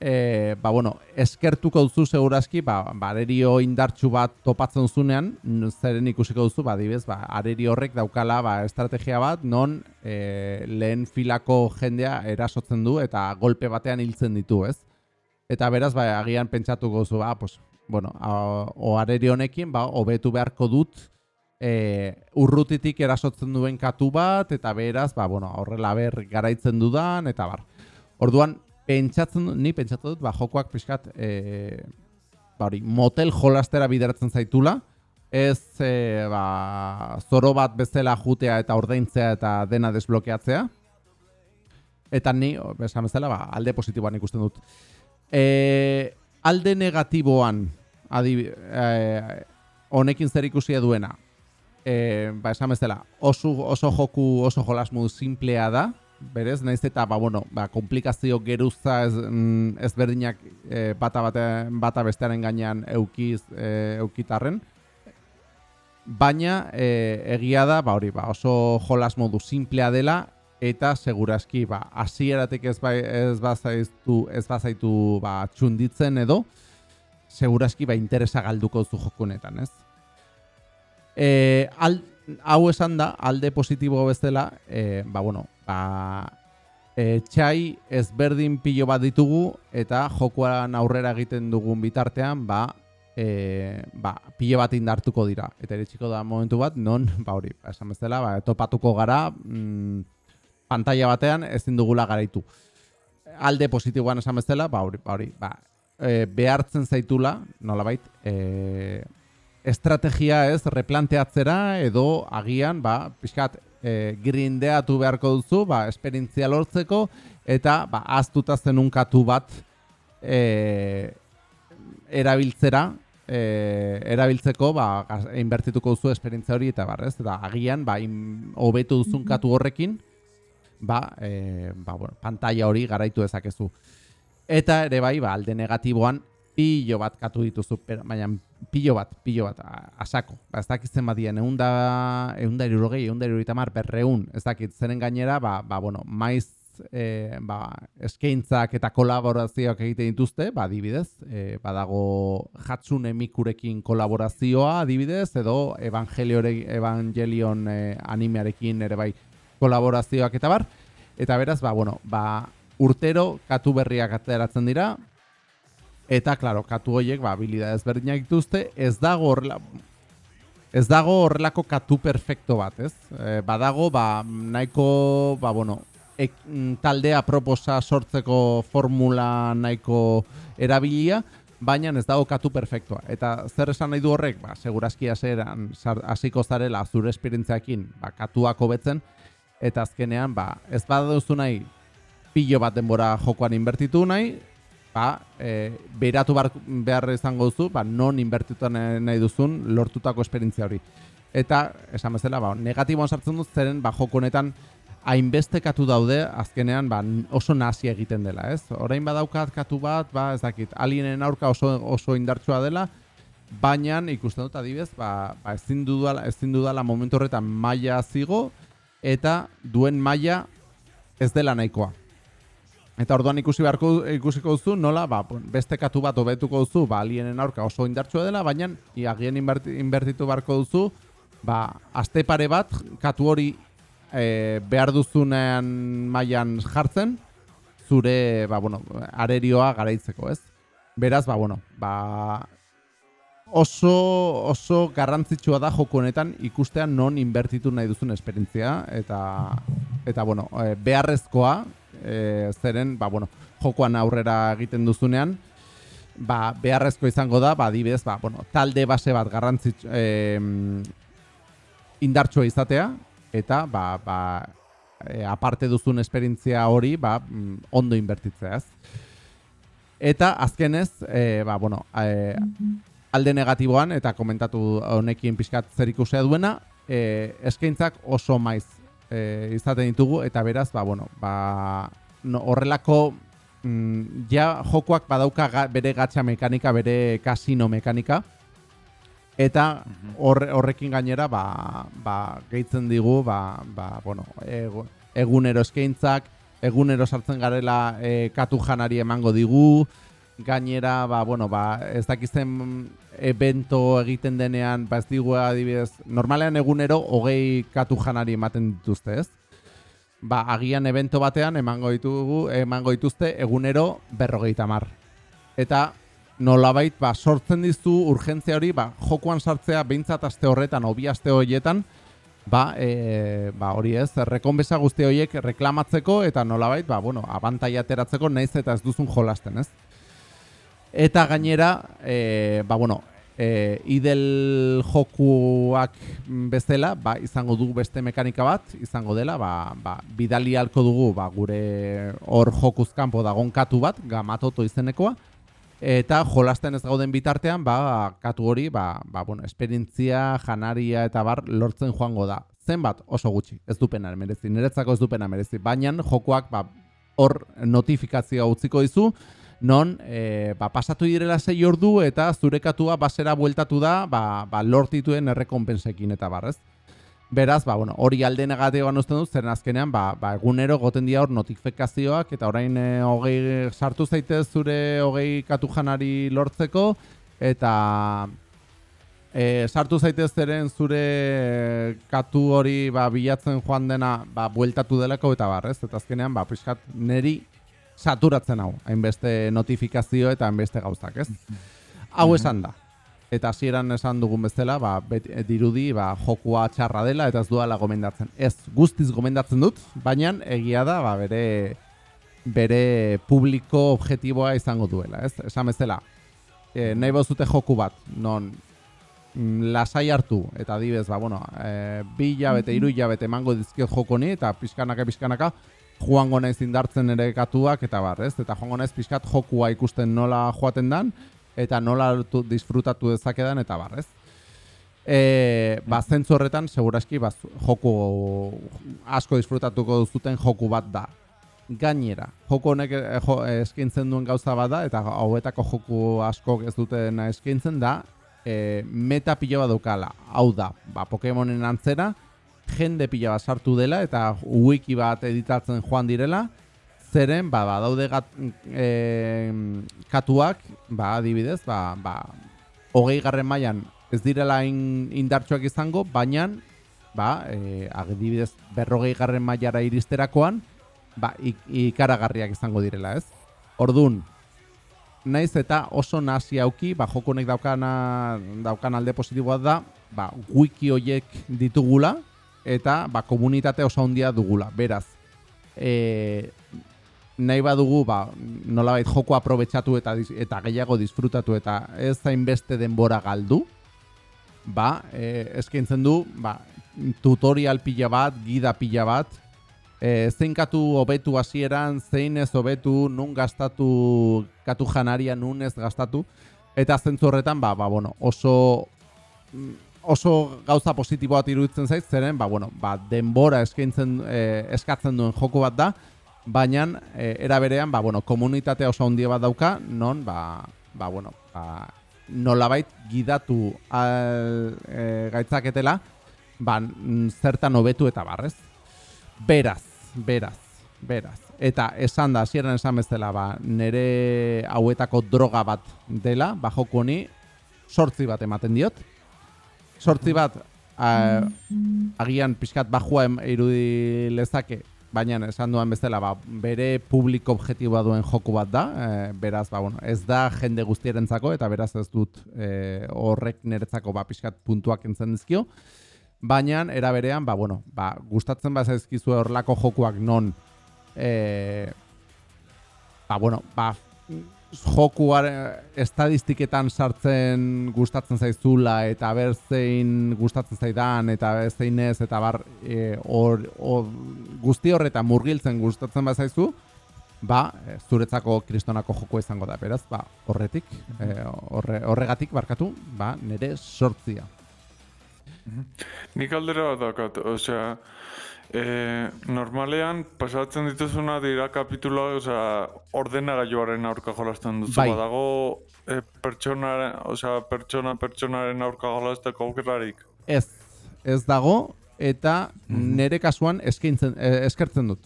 e, ba, bueno, eskertuko duzu segurazki, ba, arerio indartxu bat topatzen zunean, zeren ikusiko duzu, ba, dibez, ba, areri horrek daukala ba, estrategia bat, non e, lehen filako jendea erasotzen du eta golpe batean hiltzen ditu, ez? Eta beraz, ba, agian pentsatuko duzu, ba, pues, bueno, a, o areri honekin, ba, hobetu beharko dut, e, urrutitik erasotzen duen katu bat, eta beraz, ba, bueno, horrela ber garaitzen dudan, eta bar. Orduan, pentsatzen ni pentsatzen dut, ba, jokoak pixkat, e, ba, hori, motel jolastera bideratzen zaitula, ez e, ba, zoro bat bezala jutea eta ordaintzea eta dena desblokeatzea. Eta ni, esan bezala, ba, alde positiboan ikusten dut. E, alde negatiboan, adib, e, honekin zer ikusia duena, e, ba, esan bezala, oso, oso joku, oso jolasmu simplea da, berez, naiz eta, ba, bueno, ba, komplikazio geruza ez, mm, ezberdinak e, bata, bata, bata bestearen gainean eukiz, e, eukitarren. Baina, e, egia da, ba, hori, ba, oso jolas modu simplea dela, eta segurazki, ba, hasieratik ez, bai, ez bazaitu, ez bazaitu, ba, txunditzen edo, segurazki, ba, interesa galduko zu jokunetan, ez? E, al, hau esan da, alde positibo bezala, e, ba, bueno, ba, e, txai ezberdin pilo bat ditugu, eta jokoan aurrera egiten dugun bitartean, ba, e, ba, pilo bat indartuko dira. Eta ere txiko da momentu bat, non, ba, hori, esan bezala, ba, topatuko gara, mm, pantalla batean ezin dugula garaitu. Alde positiboan esan bezala, ba, hori, ba, hori, ba, e, behartzen zaitula, nolabait, e, estrategia ez replanteatzera edo agian ba pixkat e, grindeatu beharko duzu ba esperientzia lortzeko eta ba aztuta zenun katu bat e, erabiltzera e, erabiltzeko ba inbertituko duzu esperientzia hori eta barrez eta agian ba hobetu duzun katu horrekin ba, e, ba bueno, pantalla hori garaitu dezakezu. Eta ere bai ba alde negatiboan pilo bat katu dituzu, baina pilo bat, pilo bat, asako. Ba, ez dakit zen badien, egun da, egun da irurogei, egun da irurogitamar, berreun, ez dakit, zeren gainera, ba, ba bueno, maiz, e, ba, eskeintzak eta kolaborazioak egiten dituzte, ba, adibidez, e, badago jatsune mikurekin kolaborazioa, adibidez, edo evangelion e, animearekin ere bai kolaborazioak eta bar, eta beraz, ba, bueno, ba, urtero katu berriak ateratzen dira, Eta, klaro, katu horiek, ba, habilidades ezberdinak dituzte, ez dago horrela... Ez dago horrelako katu perfecto bat, ez? E, badago, ba, nahiko, ba, bueno, ek, mm, taldea proposa sortzeko formula nahiko erabilia, baina ez dago katu perfektua. Eta zer esan nahi du horrek, ba, segurazki haseran hasiko zarela zure esperientziakin, ba, katuak hobetzen, eta azkenean, ba, ez baduzu nahi, pilo bat denbora jokoan inbertitu nahi, ba, e, beratu behar izango duzu, ba, non inbertitu nahi duzun lortutako esperientzia hori. Eta, esan bezala, ba, negatiboan sartzen dut, zeren, ba, joko honetan, hainbeste katu daude, azkenean, ba, oso nazi egiten dela, ez? Orain badaukat katu bat, ba, ez dakit, alienen aurka oso, oso indartsua dela, baina ikusten dut adibez, ba, ba ezin dudala, ezin dudala momentu horretan maila zigo, eta duen maila ez dela nahikoa. Eta orduan ikusi beharko ikusiko duzu nola, ba, beste katu bat hobetuko duzu, ba, alienen aurka oso indartsua dela, baina agien inbertitu beharko duzu, ba, aste pare bat katu hori e, behar duzunean mailan jartzen, zure, ba, bueno, arerioa garaitzeko, ez? Beraz, ba, bueno, ba, oso, oso garrantzitsua da joko honetan ikustean non inbertitu nahi duzun esperientzia, eta, eta bueno, e, beharrezkoa, e, zeren, ba, bueno, jokoan aurrera egiten duzunean, ba, beharrezko izango da, ba, adibidez, ba, bueno, talde base bat garrantzitsu e, indartsua izatea, eta, ba, ba, e, aparte duzun esperientzia hori, ba, mm, ondo inbertitzea, ez? Eta, azkenez, e, ba, bueno, e, alde negatiboan, eta komentatu honekin pixkat zer ikusea duena, e, eskaintzak oso maiz e, izaten ditugu, eta beraz, ba, bueno, ba, no, horrelako mm, ja jokoak badauka ga, bere gatxa mekanika, bere kasino mekanika, eta horre, horrekin gainera ba, ba, gehitzen digu ba, ba, bueno, egu- egunero eskaintzak, egunero sartzen garela e, katu janari emango digu, gainera, ba, bueno, ba, ez dakizen evento egiten denean, ba, ez digu adibidez, normalean egunero hogei katu janari ematen dituzte, ez? Ba, agian evento batean emango ditugu, emango dituzte egunero berrogeita mar. Eta nolabait, ba, sortzen dizu urgentzia hori, ba, jokoan sartzea behintzat aste horretan, obi aste horietan, ba, e, ba hori ez, rekonbesa guzti horiek reklamatzeko eta nolabait, ba, bueno, abantaia ateratzeko naiz eta ez duzun jolasten, ez? Eta gainera, e, ba, bueno, e, idel jokuak bezala, ba, izango dugu beste mekanika bat, izango dela, ba, ba, bidali halko dugu ba, gure hor jokuz kanpo dagon katu bat, gamatoto izenekoa, eta jolasten ez gauden bitartean, ba, katu hori, ba, ba, bueno, esperientzia, janaria eta bar lortzen joango da. Zenbat oso gutxi, ez dupena merezi, niretzako ez dupena merezi, baina jokoak ba, hor notifikazioa utziko dizu, non e, ba, pasatu direla sei ordu eta zure katua basera bueltatu da ba, ba, lortituen errekonpensekin eta barrez. Beraz, ba, bueno, hori alde negatiboan uzten dut, zeren azkenean, ba, ba, egunero goten dira hor notifikazioak, eta orain e, hogei, sartu zaitez zure hogei katu janari lortzeko, eta e, sartu zaitez zeren zure katu hori ba, bilatzen joan dena ba, bueltatu delako eta barrez, eta azkenean, ba, pixkat neri saturatzen hau, hainbeste notifikazio eta hainbeste gauzak, ez? Hau esan da. Eta hasieran esan dugun bezala, ba, bet, dirudi ba, jokua txarra dela eta ez duela gomendatzen. Ez guztiz gomendatzen dut, baina egia da ba, bere bere publiko objektiboa izango duela, ez? Esan bezala, e, nahi bozute joku bat, non mm, lasai hartu, eta adibez, ba, bueno, e, bi hilabete, hiru hilabete emango dizkiot joko ni, eta pixkanaka, pixkanaka, joango naiz indartzen ere katuak, eta bar, ez? Eta joango naiz pixkat jokua ikusten nola joaten dan, eta nola tu, disfrutatu dezakedan, eta bar, ez? E, ba, zentzu horretan, seguraski, ba, joku asko disfrutatuko duzuten joku bat da. Gainera, joko honek eh, jo, eskaintzen duen gauza bada, eta hauetako joku asko ez duten eskaintzen da, e, meta pila bat daukala. Hau da, ba, Pokemonen antzera, jende pila bat sartu dela, eta wiki bat editatzen joan direla, zeren, ba, ba daude gat, e, katuak, ba, adibidez, ba, ba, hogei garren mailan ez direla in, indartsuak izango, baina, ba, e, adibidez, berrogei garren mailara iristerakoan, ba, ik, ikaragarriak izango direla, ez? Ordun, naiz eta oso nasi auki, ba, joko honek daukana, daukan alde positiboa da, ba, wiki hoiek ditugula, eta ba, komunitate oso handia dugula. Beraz, e, nahi badugu, ba, nolabait joko aprobetxatu eta, eta gehiago disfrutatu eta ez zainbeste denbora galdu, ba, e, eskaintzen du, ba, tutorial pila bat, gida pila bat, e, zein katu hobetu hasieran, zein ez hobetu, nun gastatu katu janaria, nun ez gastatu, eta zentzu horretan, ba, ba, bueno, oso mm, oso gauza positibo bat iruditzen zaiz, zeren, ba, bueno, ba, denbora eskaintzen, e, eskatzen duen joko bat da, baina e, era berean, ba, bueno, komunitate oso handia bat dauka, non, ba, ba, bueno, ba, nolabait gidatu al, e, gaitzaketela, ba, mm, zertan hobetu eta barrez. Beraz, beraz, beraz. Eta esan da, hasieran esan bezala, ba, nere hauetako droga bat dela, ba, joko honi, sortzi bat ematen diot. Sortzi bat, a, agian pixkat bajua irudi lezake, baina esan duan bezala, ba, bere publiko objektiboa duen joku bat da, e, beraz, ba, bueno, ez da jende guztierentzako, eta beraz ez dut e, horrek niretzako ba, pixkat puntuak entzen dizkio, baina era berean, ba, bueno, ba, gustatzen bazaizkizu horlako jokuak non e, ba, bueno, ba, jokuar estadistiketan sartzen gustatzen zaizula eta ber zein gustatzen zaidan eta ber zein ez eta bar e, hor hor guzti horretan murgiltzen gustatzen bazaizu ba e, zuretzako kristonako joko izango da beraz ba horretik e, horre, horregatik barkatu ba nire sortzia. Nik aldera dakat, osea, e, normalean pasatzen dituzuna dira kapituloa, osea, ordenara joaren aurka jolasten duzu. Bai. Badago e, pertsonaren, osea, pertsona pertsonaren aurka jolasteko aukerarik. Ez, ez dago, eta nere kasuan eskaintzen, eh, eskertzen dut.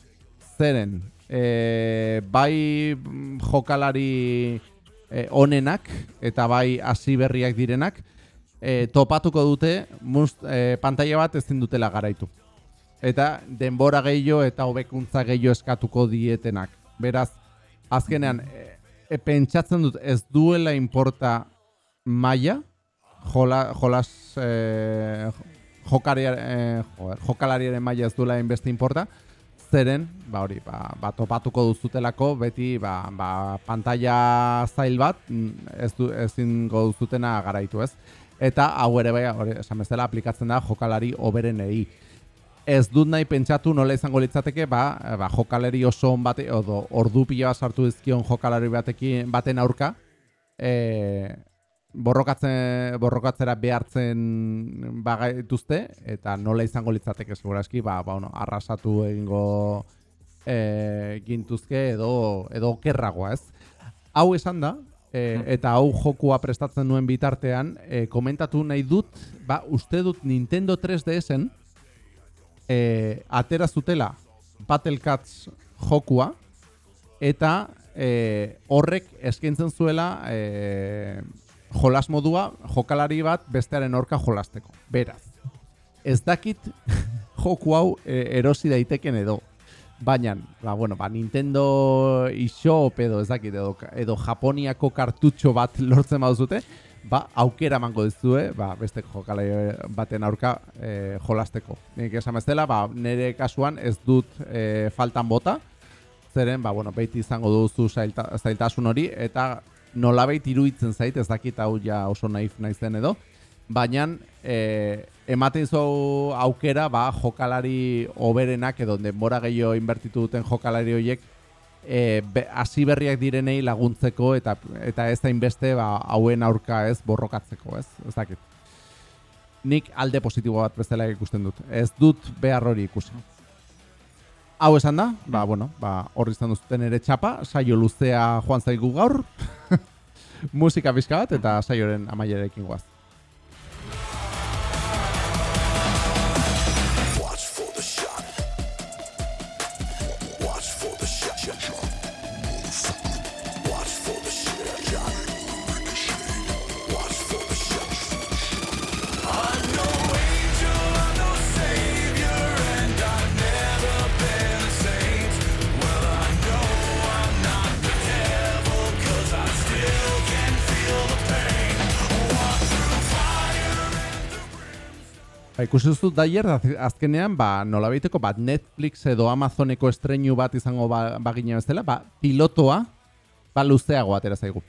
Zeren, eh, bai mm, jokalari eh, onenak eta bai hasi berriak direnak, eh, topatuko dute must, eh, pantalla bat ezin dutela garaitu. Eta denbora gehiago eta hobekuntza gehiago eskatuko dietenak. Beraz, azkenean, e, e, pentsatzen dut ez duela inporta maila, jola, jolas e, jokariar, e, joder, jokalariaren maila ez duela inbeste inporta, zeren, ba hori, ba, ba topatuko duzutelako beti ba, ba pantalla zail bat mm, ez du ezingo duzutena garaitu, ez? Eta hau ere bai, hori, esan bezala aplikatzen da jokalari oberenei. Ez dut nahi pentsatu nola izango litzateke, ba, ba jokalari oso on bate edo ordu pila bat sartu dizkion jokalari batekin baten aurka, e, borrokatzen borrokatzera behartzen bagaituzte eta nola izango litzateke segurazki ba, ba bueno, arrasatu egingo e, gintuzke edo edo okerragoa, ez? Hau esan da, e, eta hau jokua prestatzen nuen bitartean, e, komentatu nahi dut, ba, uste dut Nintendo 3DS-en e, atera zutela Battle Cats jokua eta e, horrek eskaintzen zuela e, jolas modua jokalari bat bestearen aurka jolasteko. Beraz, ez dakit joku hau e, erosi daiteken edo. Baina, ba, bueno, ba, Nintendo eShop edo ez dakit edo, edo Japoniako kartutxo bat lortzen baduzute, ba, aukera emango dizue, ba, beste jokalari baten aurka e, jolasteko. Nik esan bezala, ba, nire kasuan ez dut e, faltan bota, zeren, ba, bueno, beti izango duzu zailta, zailtasun hori, eta nolabait iruditzen zait, ez dakit hau ja oso naif naizen edo, baina e, ematen zu aukera ba, jokalari oberenak edo denbora gehiago inbertitu duten jokalari horiek e, be, hasi berriak direnei laguntzeko eta eta ez da inbeste ba, hauen aurka ez borrokatzeko, ez? Ez dakit. Nik alde positibo bat bezala ikusten dut. Ez dut behar hori ikusi. Hau esan da, ba, bueno, ba, horri izan duzuten ere txapa, saio luzea joan zaigu gaur, musika pixka bat, eta saioren amaierekin guaz. Ba, ikusi duzu daier, az- azkenean, ba, nolabaiteko, bat Netflix edo Amazoneko estreinu bat izango ba, bagina bezala, ba, pilotoa, ba, luzeago atera zaigu.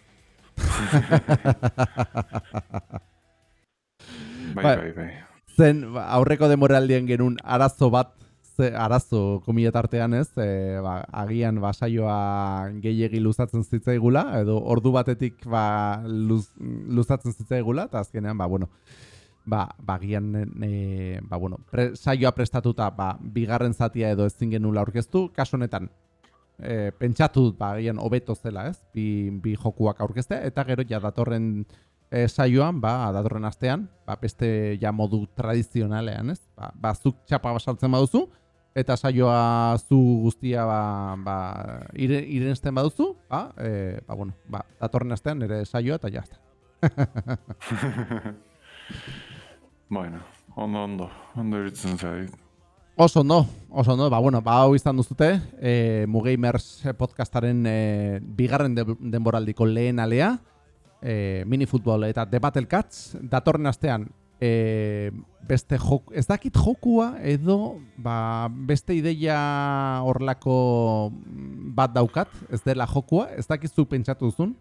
Bai, Bai. bai, bai. Zen, ba, aurreko demoraldian genuen arazo bat, ze, arazo komila tartean ez, e, ba, agian basaioa gehiegi luzatzen zitzaigula, edo ordu batetik ba, luz, luzatzen zitzaigula, eta azkenean, ba, bueno, ba, ba agian, e, ba, bueno, pre, saioa prestatuta, ba, bigarren zatia edo ezin genula aurkeztu, kasu honetan, e, pentsatu dut, ba, agian hobeto zela, ez, bi, bi jokuak aurkeztea, eta gero ja datorren e, saioan, ba, datorren astean, ba, beste ja modu tradizionalean, ez? Ba, ba zuk txapa basaltzen baduzu, eta saioa zu guztia ba, ba, ire, irensten baduzu, ba, e, ba, bueno, ba, datorren astean nire saioa eta jazta. Bueno, ondo, ondo, ondo iritzen zait. Oso ondo, oso ondo, ba, bueno, ba, hau izan duzute, e, Mugamers podcastaren e, bigarren de, denboraldiko lehen alea, e, minifutbol eta The Battle Cats, datorren astean, e, beste jok, ez dakit jokua edo ba, beste ideia horlako bat daukat, ez dela jokua, ez dakizu pentsatu duzun,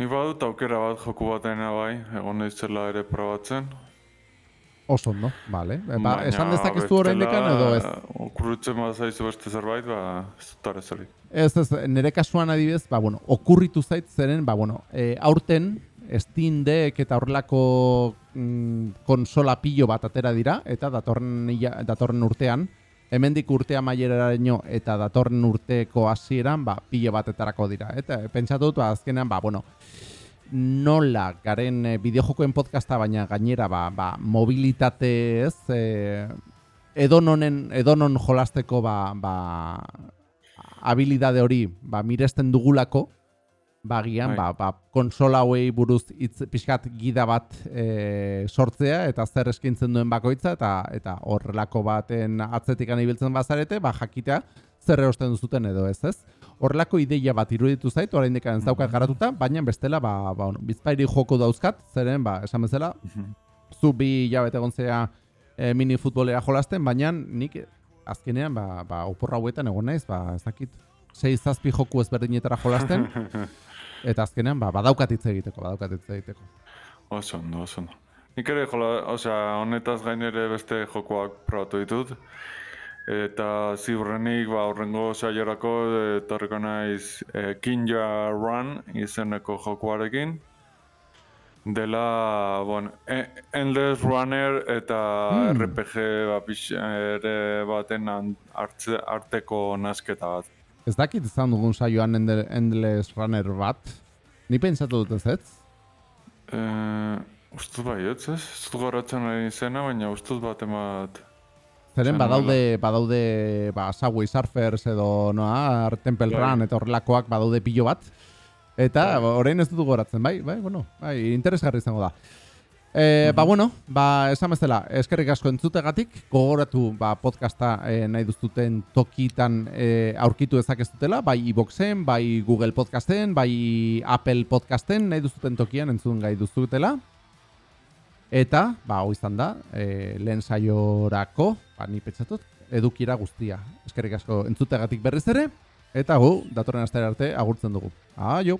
Ni badut aukera bat joku batena bai, egon naizela ere probatzen. oso ondo, vale. E, Ba, Baina esan dezakezu orain dekan edo ez? Okurritzen bazaizu beste zerbait, ba, ez dut arazorik. Ez, ez, nire kasuan adibidez, ba, bueno, okurritu zait zeren, ba, bueno, e, aurten Steam Deck eta horrelako mm, konsola pilo bat atera dira, eta datorren, datorren urtean, hemendik urte amaieraraino eta datorren urteko hasieran ba, pilo batetarako dira. Eta pentsatu dut, ba, azkenean, ba, bueno, nola garen e, bideojokoen podcasta, baina gainera ba, ba, mobilitate ez, e, edononen, edonon jolasteko ba, ba, habilidade hori ba, miresten dugulako, ba, gian, Bai. ba, ba, konsola hauei buruz hitz pixkat gida bat e, sortzea, eta zer eskaintzen duen bakoitza, eta eta horrelako baten atzetik ibiltzen bazarete, ba, jakitea zer erosten duzuten edo ez, ez? Horrelako ideia bat iruditu zait, oraindik ez daukat garatuta, baina bestela, ba, ba, bueno, bizpairi joko dauzkat, zeren, ba, esan bezala, zu bi hilabete egon zea e, mini futbolera jolasten, baina nik azkenean, ba, ba, opor hauetan egon naiz, ba, ez dakit, sei zazpi joku ezberdinetara jolasten, eta azkenean, ba, badaukat hitz egiteko, badaukat hitz egiteko. Oso ondo, oso ondo. Nik ere, jola, osea, honetaz gain ere beste jokoak probatu ditut. Eta ziurrenik, ba, horrengo saiorako etorriko naiz e, Kinja Run izeneko jokoarekin. Dela, e, Endless Runner eta Hmm. RPG ba, pix, ere baten hartze, arteko nasketa bat. Ez dakit izan dugun saioan Ende- Endless Runner bat, ni pentsatu dut ez ez? E, ustuz bai, ez ez? Dut goratzen ari izena, baina ustuz bat emat... Zeren Zer badaude, badaude ba, Subway Surfers edo noa, Temple Bai. Run eta horrelakoak badaude pilo bat. Eta ba, orain ez dut goratzen, bai, bai, bueno, bai, interesgarri izango da. E, Ba, bueno, ba, esan bezala, eskerrik asko entzutegatik, gogoratu ba, podcasta e, nahi duzuten tokitan e, aurkitu dezakezutela, bai iBoxen, bai Google Podcasten, bai Apple Podcasten, nahi duzuten tokian entzun gai duzutela. Eta, ba, hau izan da, e, lehen saiorako, ba, ni pentsatut, edukira guztia. Eskerrik asko entzutegatik berriz ere, eta gu, datorren astera arte, agurtzen dugu. Aio!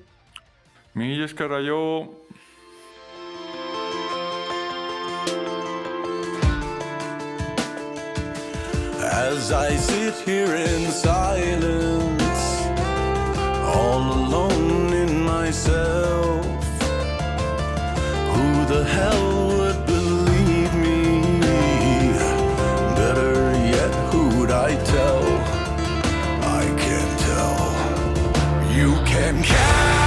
Mi eskerra jo... as I sit here in silence, all alone in myself. Who the hell would believe me? Better yet, who'd I tell? I can't tell. You can't.